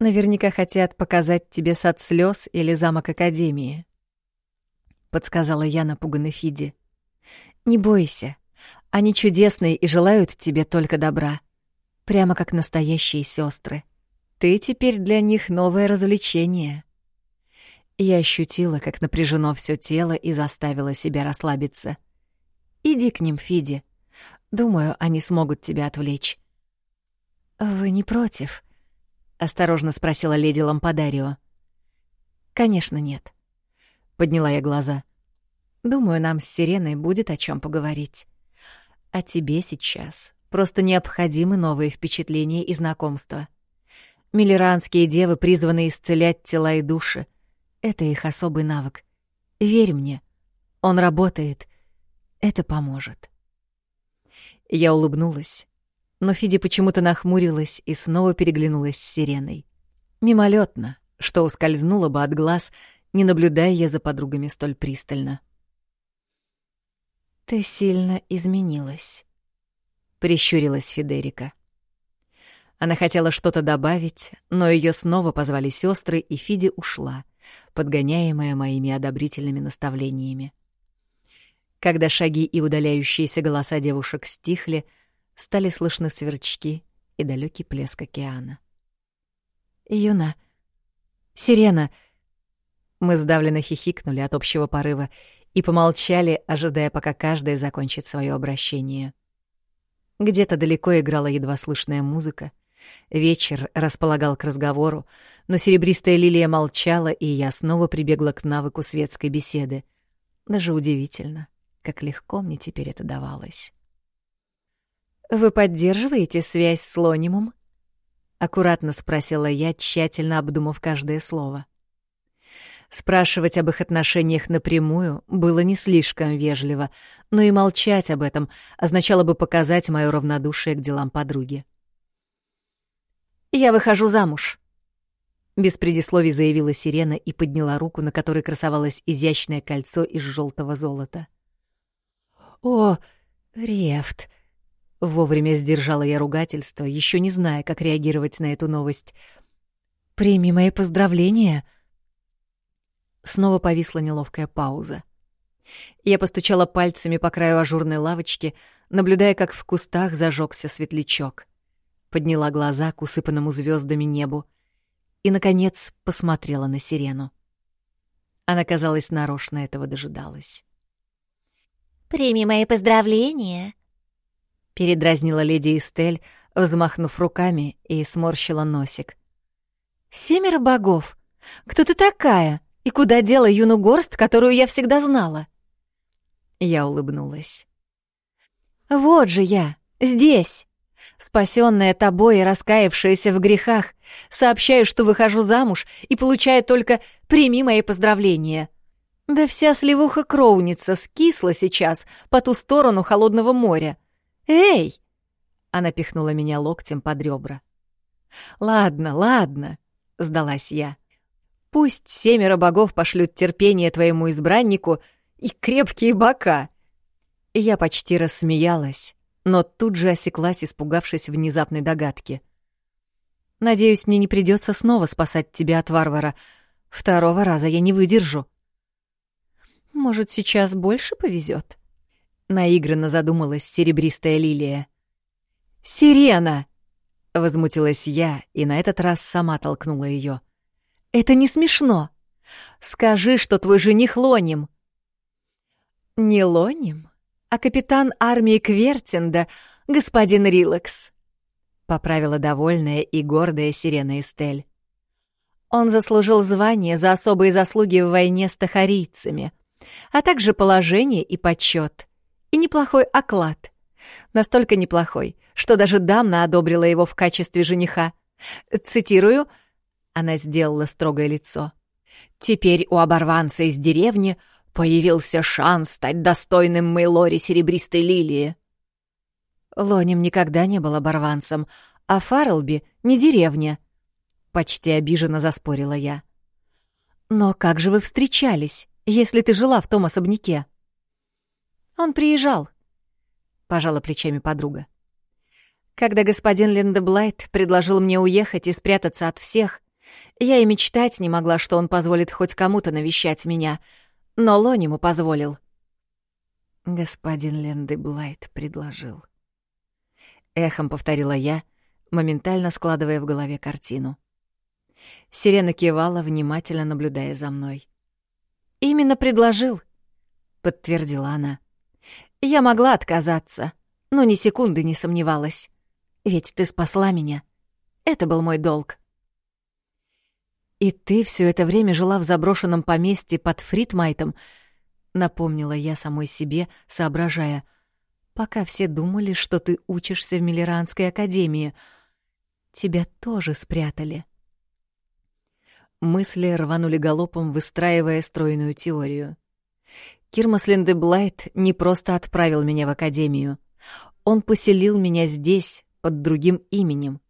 Наверняка хотят показать тебе сад слез или замок Академии. Подсказала я напуганной Фиди. Не бойся. Они чудесные и желают тебе только добра. Прямо как настоящие сестры. Ты теперь для них новое развлечение. Я ощутила, как напряжено все тело и заставила себя расслабиться. Иди к ним, Фиди. Думаю, они смогут тебя отвлечь. Вы не против? — осторожно спросила леди Лампадарио. «Конечно, нет». Подняла я глаза. «Думаю, нам с Сиреной будет о чем поговорить. А тебе сейчас просто необходимы новые впечатления и знакомства. Миллеранские девы призваны исцелять тела и души. Это их особый навык. Верь мне, он работает. Это поможет». Я улыбнулась но Фиди почему-то нахмурилась и снова переглянулась с Сиреной. Мимолетно, что ускользнуло бы от глаз, не наблюдая я за подругами столь пристально. «Ты сильно изменилась», — прищурилась Федерика. Она хотела что-то добавить, но ее снова позвали сестры, и Фиди ушла, подгоняемая моими одобрительными наставлениями. Когда шаги и удаляющиеся голоса девушек стихли, — стали слышны сверчки и далекий плеск океана. «Юна! Сирена!» Мы сдавленно хихикнули от общего порыва и помолчали, ожидая, пока каждая закончит свое обращение. Где-то далеко играла едва слышная музыка. Вечер располагал к разговору, но серебристая лилия молчала, и я снова прибегла к навыку светской беседы. Даже удивительно, как легко мне теперь это давалось. «Вы поддерживаете связь с Лонимом?» — аккуратно спросила я, тщательно обдумав каждое слово. Спрашивать об их отношениях напрямую было не слишком вежливо, но и молчать об этом означало бы показать моё равнодушие к делам подруги. «Я выхожу замуж», — без предисловий заявила Сирена и подняла руку, на которой красовалось изящное кольцо из желтого золота. «О, Рефт!» Вовремя сдержала я ругательство, еще не зная, как реагировать на эту новость. «Прими мои поздравления!» Снова повисла неловкая пауза. Я постучала пальцами по краю ажурной лавочки, наблюдая, как в кустах зажегся светлячок. Подняла глаза к усыпанному звездами небу и, наконец, посмотрела на сирену. Она, казалось, нарочно этого дожидалась. «Прими мои поздравления!» передразнила леди Эстель, взмахнув руками и сморщила носик. «Семеро богов! Кто ты такая? И куда дела юну горст, которую я всегда знала?» Я улыбнулась. «Вот же я, здесь!» Спасенная тобой и раскаявшаяся в грехах, сообщаю, что выхожу замуж и получаю только «прими мои поздравления». Да вся сливуха кроуница скисла сейчас по ту сторону холодного моря. «Эй!» — она пихнула меня локтем под ребра. «Ладно, ладно», — сдалась я. «Пусть семеро богов пошлют терпение твоему избраннику и крепкие бока». Я почти рассмеялась, но тут же осеклась, испугавшись внезапной догадки. «Надеюсь, мне не придется снова спасать тебя от варвара. Второго раза я не выдержу». «Может, сейчас больше повезет? Наигранно задумалась серебристая лилия. «Сирена!» — возмутилась я и на этот раз сама толкнула ее. «Это не смешно! Скажи, что твой жених Лоним!» «Не Лоним, а капитан армии Квертинда, господин Рилакс», — поправила довольная и гордая сирена Эстель. Он заслужил звание за особые заслуги в войне с тахарийцами, а также положение и почет и неплохой оклад. Настолько неплохой, что даже Дамна одобрила его в качестве жениха. Цитирую, Она сделала строгое лицо. Теперь у оборванца из деревни появился шанс стать достойным Мейлори Серебристой Лилии. Лонем никогда не был оборванцем, а Фарлби — не деревня. Почти обиженно заспорила я. Но как же вы встречались, если ты жила в том особняке? Он приезжал, — пожала плечами подруга. Когда господин Линдеблайт предложил мне уехать и спрятаться от всех, я и мечтать не могла, что он позволит хоть кому-то навещать меня, но Лон ему позволил. Господин Линдеблайт предложил. Эхом повторила я, моментально складывая в голове картину. Сирена кивала, внимательно наблюдая за мной. «Именно предложил», — подтвердила она. «Я могла отказаться, но ни секунды не сомневалась. Ведь ты спасла меня. Это был мой долг». «И ты все это время жила в заброшенном поместье под Фритмайтом», — напомнила я самой себе, соображая, пока все думали, что ты учишься в Миллеранской академии. Тебя тоже спрятали». Мысли рванули галопом, выстраивая стройную теорию. Кирмас Линдеблайт не просто отправил меня в академию. Он поселил меня здесь, под другим именем.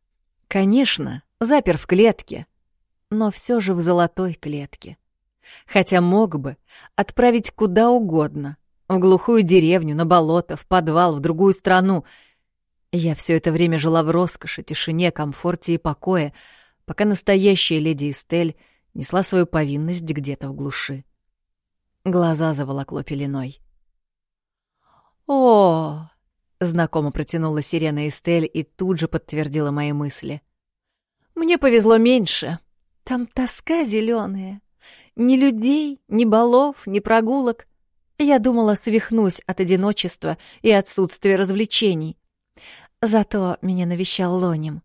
Конечно, запер в клетке, но все же в золотой клетке. Хотя мог бы отправить куда угодно, в глухую деревню, на болото, в подвал, в другую страну. Я все это время жила в роскоши, тишине, комфорте и покое, пока настоящая леди Эстель несла свою повинность где-то в глуши. Глаза заволокло пеленой. «О!» — знакомо протянула сирена Эстель и тут же подтвердила мои мысли. «Мне повезло меньше. Там тоска зеленая. Ни людей, ни балов, ни прогулок. Я думала, свихнусь от одиночества и отсутствия развлечений. Зато меня навещал Лоним.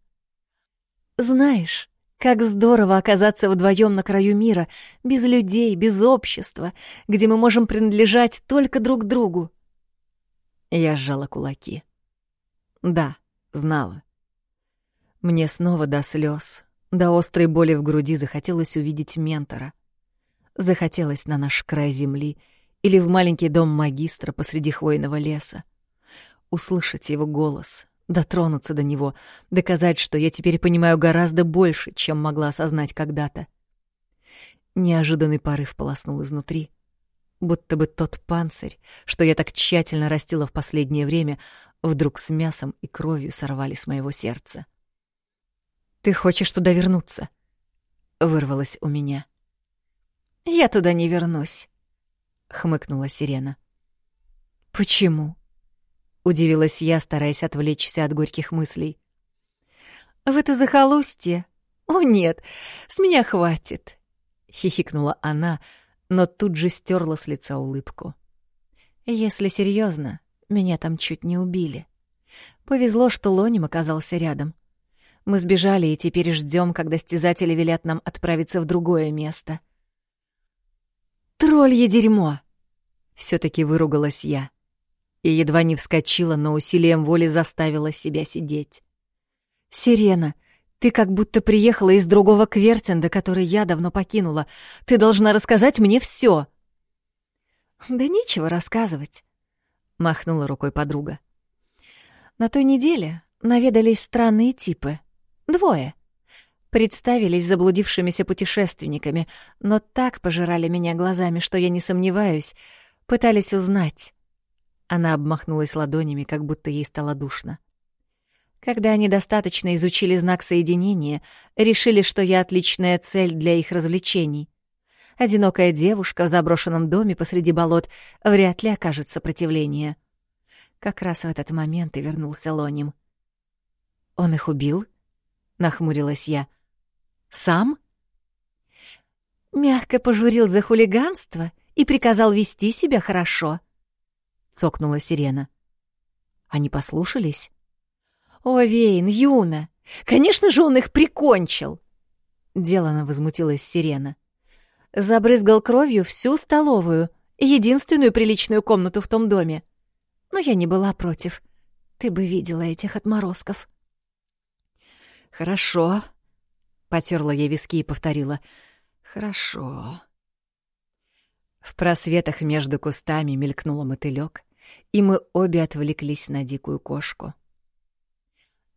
Знаешь, как здорово оказаться вдвоем на краю мира, без людей, без общества, где мы можем принадлежать только друг другу. Я сжала кулаки. Да, знала. Мне снова до слез, до острой боли в груди захотелось увидеть ментора. Захотелось на наш край земли или в маленький дом магистра посреди хвойного леса. Услышать его голос, дотронуться до него, доказать, что я теперь понимаю гораздо больше, чем могла осознать когда-то. Неожиданный порыв полоснул изнутри, будто бы тот панцирь, что я так тщательно растила в последнее время, вдруг с мясом и кровью сорвали с моего сердца. «Ты хочешь туда вернуться?» — вырвалось у меня. «Я туда не вернусь», — хмыкнула Сирена. «Почему?» Удивилась я, стараясь отвлечься от горьких мыслей. «В это захолустье? О, нет, с меня хватит!» — хихикнула она, но тут же стерла с лица улыбку. «Если серьезно, меня там чуть не убили. Повезло, что Лоним оказался рядом. Мы сбежали и теперь ждем, когда стязатели велят нам отправиться в другое место». «Троллье дерьмо!» — все-таки выругалась я и едва не вскочила, но усилием воли заставила себя сидеть. «Сирена, ты как будто приехала из другого Квертинда, который я давно покинула. Ты должна рассказать мне все. «Да нечего рассказывать», — махнула рукой подруга. «На той неделе наведались странные типы. Двое. Представились заблудившимися путешественниками, но так пожирали меня глазами, что я не сомневаюсь, пытались узнать, она обмахнулась ладонями, как будто ей стало душно. Когда они достаточно изучили знак соединения, решили, что я отличная цель для их развлечений. Одинокая девушка в заброшенном доме посреди болот вряд ли окажет сопротивление. Как раз в этот момент и вернулся Лоним. «Он их убил?» — нахмурилась я. «Сам?» Мягко пожурил за хулиганство и приказал вести себя хорошо —— цокнула сирена. Они послушались? «О, Вейн, Юна! Конечно же он их прикончил!» Делано возмутилась сирена. Забрызгал кровью всю столовую, единственную приличную комнату в том доме. Но я не была против. Ты бы видела этих отморозков. «Хорошо», — Потерла ей виски и повторила. «Хорошо». В просветах между кустами мелькнула мотылёк, и мы обе отвлеклись на дикую кошку.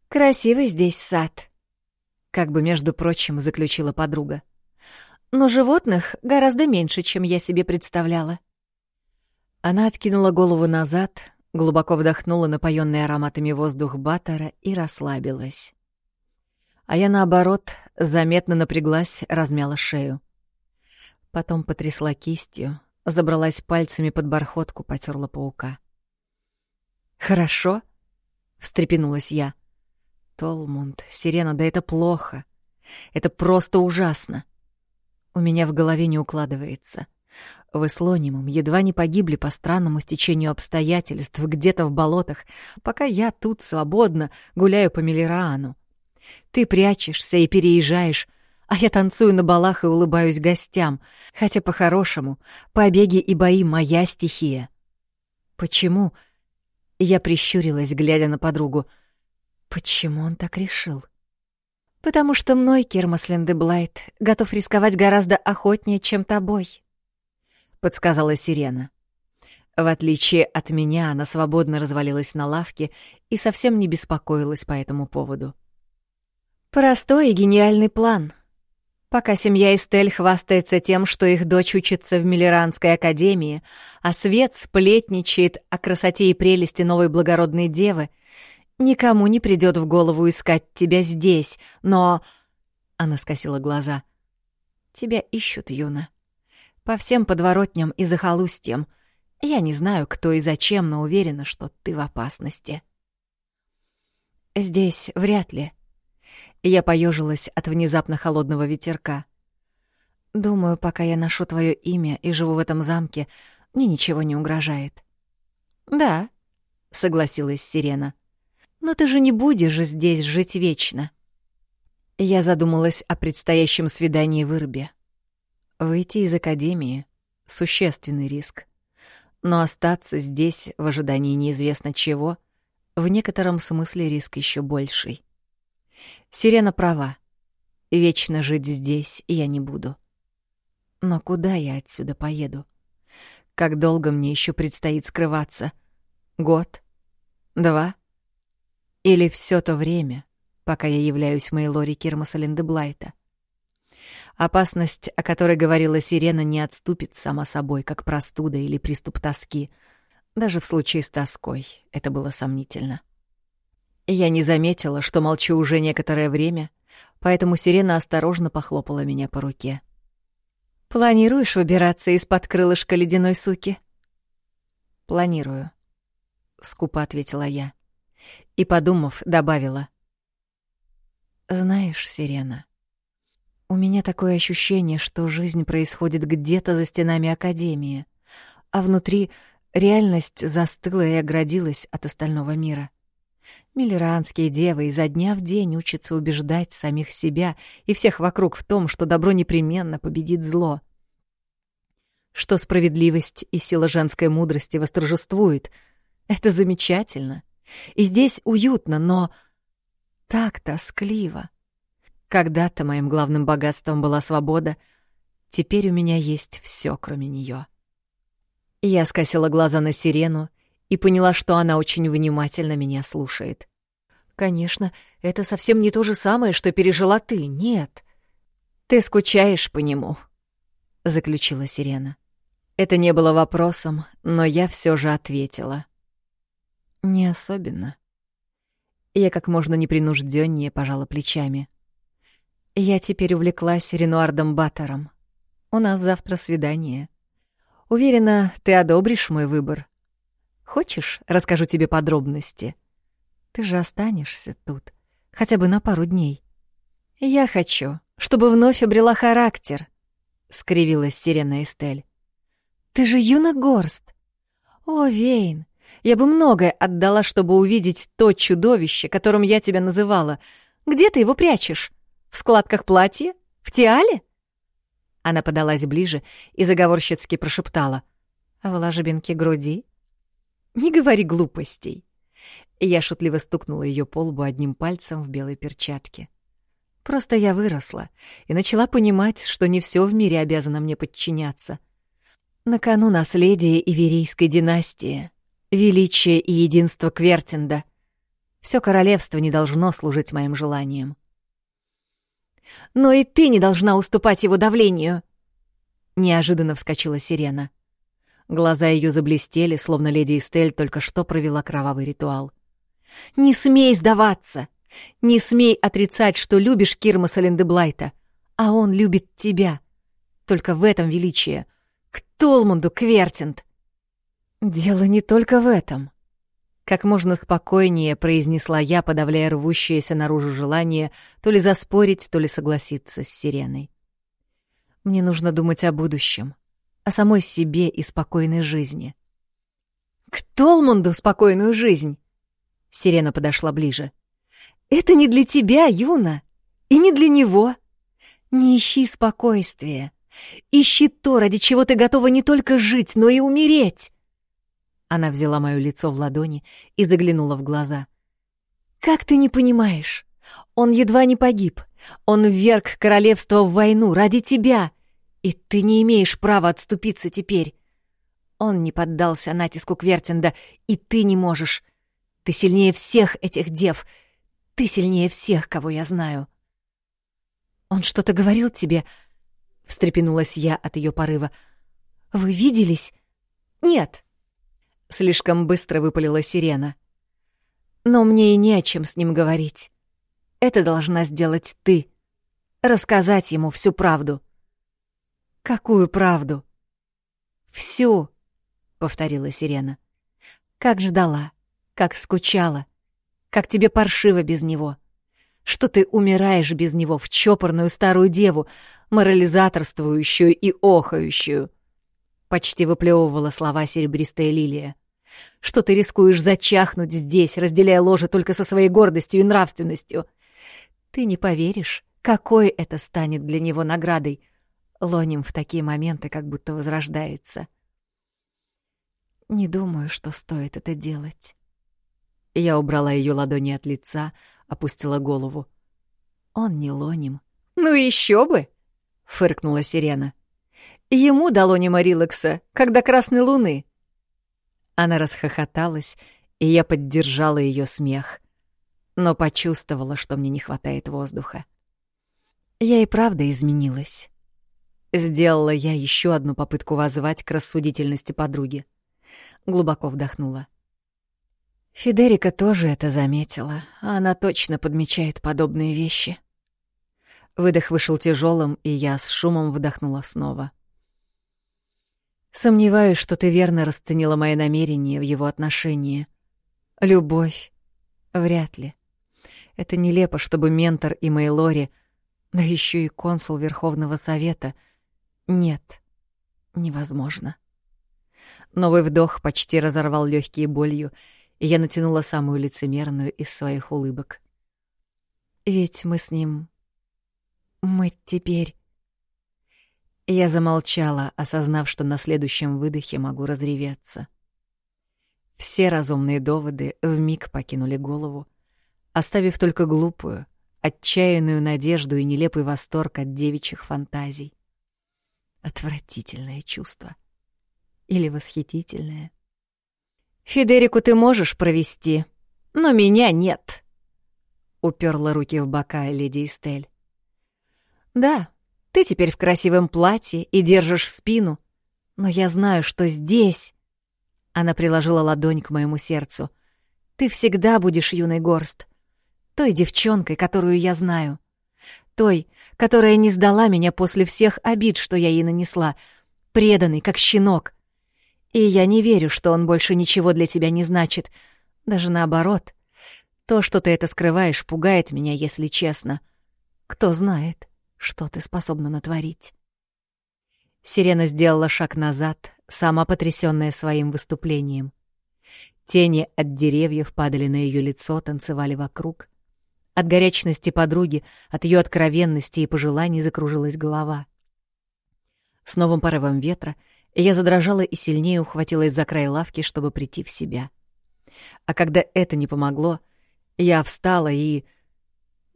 «Красивый здесь сад», — как бы, между прочим, заключила подруга. «Но животных гораздо меньше, чем я себе представляла». Она откинула голову назад, глубоко вдохнула напоенный ароматами воздух Баттера и расслабилась. А я, наоборот, заметно напряглась, размяла шею. Потом потрясла кистью, забралась пальцами под бархотку, потерла паука. «Хорошо?» — встрепенулась я. «Толмунд, Сирена, да это плохо. Это просто ужасно. У меня в голове не укладывается. Вы с Лонимом едва не погибли по странному стечению обстоятельств где-то в болотах, пока я тут свободно гуляю по Миллераану. Ты прячешься и переезжаешь, а я танцую на балах и улыбаюсь гостям, хотя по-хорошему побеги и бои — моя стихия. Почему? Я прищурилась, глядя на подругу. Почему он так решил? Потому что мной, Кермас Лендеблайт, готов рисковать гораздо охотнее, чем тобой подсказала Сирена. В отличие от меня, она свободно развалилась на лавке и совсем не беспокоилась по этому поводу. Простой и гениальный план. Пока семья Эстель хвастается тем, что их дочь учится в Миллеранской академии, а Свет сплетничает о красоте и прелести новой благородной девы, никому не придет в голову искать тебя здесь, но... Она скосила глаза. Тебя ищут, Юна. По всем подворотням и захолустьям. Я не знаю, кто и зачем, но уверена, что ты в опасности. Здесь вряд ли. Я поежилась от внезапно холодного ветерка. Думаю, пока я ношу твое имя и живу в этом замке, мне ничего не угрожает. Да, согласилась Сирена. Но ты же не будешь здесь жить вечно. Я задумалась о предстоящем свидании в Ирбе. Выйти из академии — существенный риск. Но остаться здесь в ожидании неизвестно чего — в некотором смысле риск еще больший. Сирена права. Вечно жить здесь я не буду. Но куда я отсюда поеду? Как долго мне еще предстоит скрываться? Год? Два? Или все то время, пока я являюсь Мейлори Кирмаса Линдеблайта? Опасность, о которой говорила Сирена, не отступит сама собой, как простуда или приступ тоски. Даже в случае с тоской это было сомнительно. Я не заметила, что молчу уже некоторое время, поэтому Сирена осторожно похлопала меня по руке. «Планируешь выбираться из-под крылышка ледяной суки?» «Планирую», — скупо ответила я. И, подумав, добавила. «Знаешь, Сирена, у меня такое ощущение, что жизнь происходит где-то за стенами Академии, а внутри реальность застыла и оградилась от остального мира. Миллеранские девы изо дня в день учатся убеждать самих себя и всех вокруг в том, что добро непременно победит зло. Что справедливость и сила женской мудрости восторжествуют. Это замечательно. И здесь уютно, но так тоскливо. Когда-то моим главным богатством была свобода, теперь у меня есть все, кроме нее. Я скосила глаза на сирену и поняла, что она очень внимательно меня слушает. Конечно, это совсем не то же самое, что пережила ты, нет. Ты скучаешь по нему, заключила сирена. Это не было вопросом, но я все же ответила. Не особенно. Я как можно непринужденнее пожала плечами. Я теперь увлеклась Ренуардом Баттером. У нас завтра свидание. Уверена, ты одобришь мой выбор. Хочешь, расскажу тебе подробности? Ты же останешься тут, хотя бы на пару дней. Я хочу, чтобы вновь обрела характер, — скривилась Сирена Эстель. Ты же Юна Горст. О, Вейн, я бы многое отдала, чтобы увидеть то чудовище, которым я тебя называла. Где ты его прячешь? В складках платья? В тиале?» Она подалась ближе и заговорщицки прошептала. «В ложбинке груди?» «Не говори глупостей!» Я шутливо стукнула ее по лбу одним пальцем в белой перчатке. Просто я выросла и начала понимать, что не все в мире обязано мне подчиняться. На кону наследие Иверийской династии, величие и единство Квертинда. Все королевство не должно служить моим желаниям. «Но и ты не должна уступать его давлению!» Неожиданно вскочила сирена. Глаза ее заблестели, словно леди Эстель только что провела кровавый ритуал. «Не смей сдаваться! Не смей отрицать, что любишь Кирмаса Линдеблайта, а он любит тебя. Только в этом величие. К Толмунду, Квертинт!» «Дело не только в этом», — как можно спокойнее произнесла я, подавляя рвущееся наружу желание то ли заспорить, то ли согласиться с Сиреной. «Мне нужно думать о будущем, о самой себе и спокойной жизни». «К Толмунду спокойную жизнь!» Сирена подошла ближе. «Это не для тебя, Юна, и не для него. Не ищи спокойствия. Ищи то, ради чего ты готова не только жить, но и умереть». Она взяла моё лицо в ладони и заглянула в глаза. «Как ты не понимаешь? Он едва не погиб. Он вверг королевство в войну ради тебя, и ты не имеешь права отступиться теперь. Он не поддался натиску Квертинда, и ты не можешь. Ты сильнее всех этих дев. Ты сильнее всех, кого я знаю. Он что-то говорил тебе? Встрепенулась я от ее порыва. Вы виделись? Нет. Слишком быстро выпалила сирена. Но мне и не о чем с ним говорить. Это должна сделать ты. Рассказать ему всю правду. Какую правду? Всю, повторила сирена. Как ждала как скучала, как тебе паршиво без него, что ты умираешь без него в чопорную старую деву, морализаторствующую и охающую. Почти выплевывала слова серебристая лилия. Что ты рискуешь зачахнуть здесь, разделяя ложе только со своей гордостью и нравственностью. Ты не поверишь, какой это станет для него наградой. Лоним в такие моменты как будто возрождается. Не думаю, что стоит это делать. Я убрала ее ладони от лица, опустила голову. Он не лоним. «Ну еще бы!» — фыркнула сирена. «Ему до лонима Рилакса, когда красной луны». Она расхохоталась, и я поддержала ее смех, но почувствовала, что мне не хватает воздуха. Я и правда изменилась. Сделала я еще одну попытку воззвать к рассудительности подруги. Глубоко вдохнула. Федерика тоже это заметила. Она точно подмечает подобные вещи. Выдох вышел тяжелым, и я с шумом вдохнула снова. Сомневаюсь, что ты верно расценила мои намерения в его отношении. Любовь? Вряд ли. Это нелепо, чтобы ментор и Мейлори, да еще и консул Верховного Совета. Нет, невозможно. Новый вдох почти разорвал легкие болью, и я натянула самую лицемерную из своих улыбок. «Ведь мы с ним... мы теперь...» Я замолчала, осознав, что на следующем выдохе могу разреветься. Все разумные доводы вмиг покинули голову, оставив только глупую, отчаянную надежду и нелепый восторг от девичьих фантазий. Отвратительное чувство. Или восхитительное — Федерику ты можешь провести, но меня нет. Уперла руки в бока леди Эстель. Да, ты теперь в красивом платье и держишь спину, но я знаю, что здесь... Она приложила ладонь к моему сердцу. Ты всегда будешь юной горст. Той девчонкой, которую я знаю. Той, которая не сдала меня после всех обид, что я ей нанесла. Преданный, как щенок. И я не верю, что он больше ничего для тебя не значит. Даже наоборот. То, что ты это скрываешь, пугает меня, если честно. Кто знает, что ты способна натворить. Сирена сделала шаг назад, сама потрясённая своим выступлением. Тени от деревьев падали на её лицо, танцевали вокруг. От горячности подруги, от её откровенности и пожеланий закружилась голова. С новым порывом ветра — я задрожала и сильнее ухватилась за край лавки, чтобы прийти в себя. А когда это не помогло, я встала и...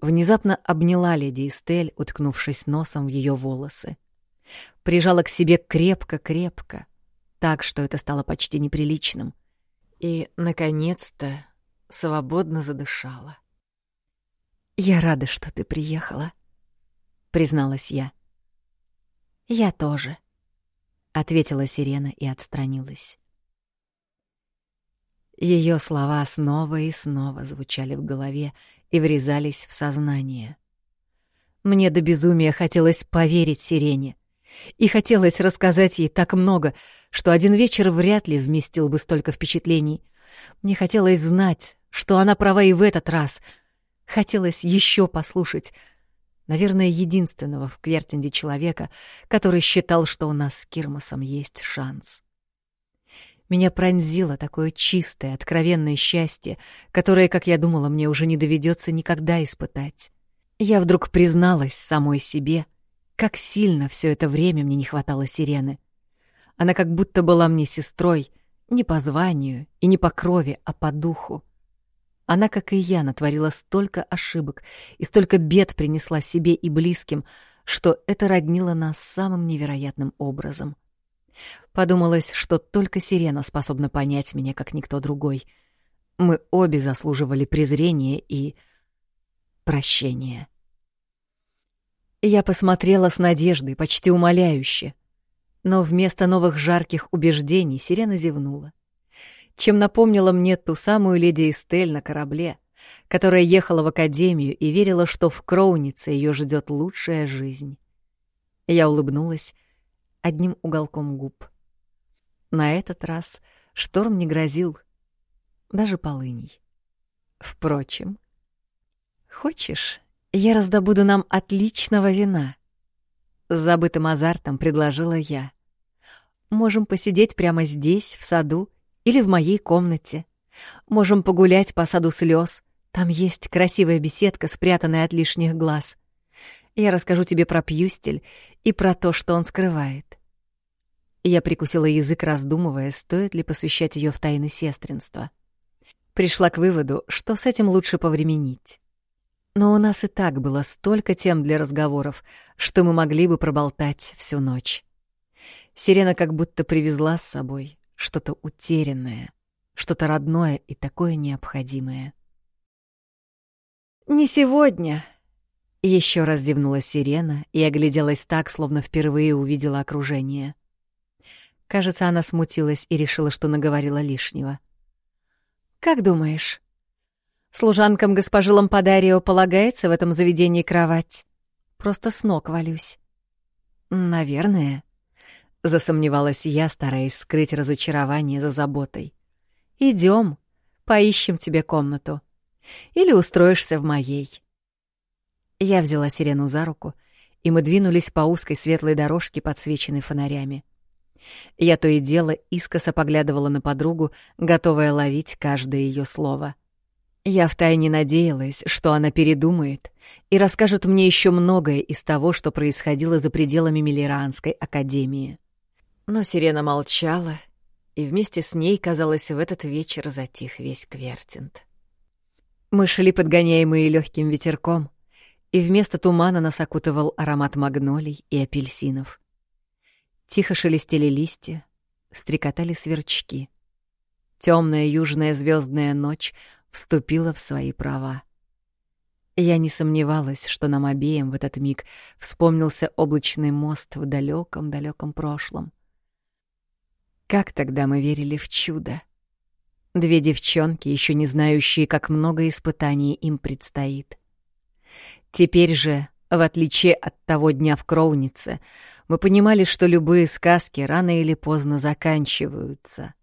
внезапно обняла леди Эстель, уткнувшись носом в ее волосы. Прижала к себе крепко-крепко, так, что это стало почти неприличным. И, наконец-то, свободно задышала. «Я рада, что ты приехала», — призналась я. «Я тоже», — ответила Сирена и отстранилась. Ее слова снова и снова звучали в голове и врезались в сознание. Мне до безумия хотелось поверить Сирене. И хотелось рассказать ей так много, что один вечер вряд ли вместил бы столько впечатлений. Мне хотелось знать, что она права и в этот раз. Хотелось еще послушать, наверное, единственного в Квертинде человека, который считал, что у нас с Кирмосом есть шанс. Меня пронзило такое чистое, откровенное счастье, которое, как я думала, мне уже не доведется никогда испытать. Я вдруг призналась самой себе, как сильно все это время мне не хватало сирены. Она как будто была мне сестрой, не по званию и не по крови, а по духу. Она, как и я, натворила столько ошибок и столько бед принесла себе и близким, что это роднило нас самым невероятным образом — Подумалось, что только Сирена способна понять меня, как никто другой. Мы обе заслуживали презрения и прощения. Я посмотрела с надеждой, почти умоляюще. Но вместо новых жарких убеждений Сирена зевнула. Чем напомнила мне ту самую леди Эстель на корабле, которая ехала в академию и верила, что в Кроунице ее ждет лучшая жизнь. Я улыбнулась одним уголком губ. На этот раз шторм не грозил, даже полыней. Впрочем, хочешь, я раздобуду нам отличного вина? С забытым азартом предложила я. Можем посидеть прямо здесь, в саду, или в моей комнате. Можем погулять по саду слез. Там есть красивая беседка, спрятанная от лишних глаз. Я расскажу тебе про Пьюстель и про то, что он скрывает. Я прикусила язык, раздумывая, стоит ли посвящать ее в тайны сестринства. Пришла к выводу, что с этим лучше повременить. Но у нас и так было столько тем для разговоров, что мы могли бы проболтать всю ночь. Сирена как будто привезла с собой что-то утерянное, что-то родное и такое необходимое. «Не сегодня!» Еще раз зевнула сирена и огляделась так, словно впервые увидела окружение. Кажется, она смутилась и решила, что наговорила лишнего. «Как думаешь, служанкам госпожи Лампадарио полагается в этом заведении кровать? Просто с ног валюсь». «Наверное», — засомневалась я, стараясь скрыть разочарование за заботой. Идем, поищем тебе комнату. Или устроишься в моей». Я взяла сирену за руку, и мы двинулись по узкой светлой дорожке, подсвеченной фонарями. Я то и дело искоса поглядывала на подругу, готовая ловить каждое ее слово. Я втайне надеялась, что она передумает и расскажет мне еще многое из того, что происходило за пределами Миллеранской академии. Но сирена молчала, и вместе с ней, казалось, в этот вечер затих весь Квертинт. Мы шли подгоняемые легким ветерком, и вместо тумана нас окутывал аромат магнолий и апельсинов. Тихо шелестели листья, стрекотали сверчки. Темная южная звездная ночь вступила в свои права. Я не сомневалась, что нам обеим в этот миг вспомнился облачный мост в далеком-далеком прошлом. Как тогда мы верили в чудо? Две девчонки, еще не знающие, как много испытаний им предстоит. Теперь же, в отличие от того дня в Кроунице, мы понимали, что любые сказки рано или поздно заканчиваются.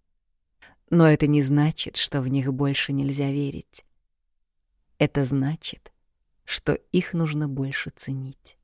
Но это не значит, что в них больше нельзя верить. Это значит, что их нужно больше ценить.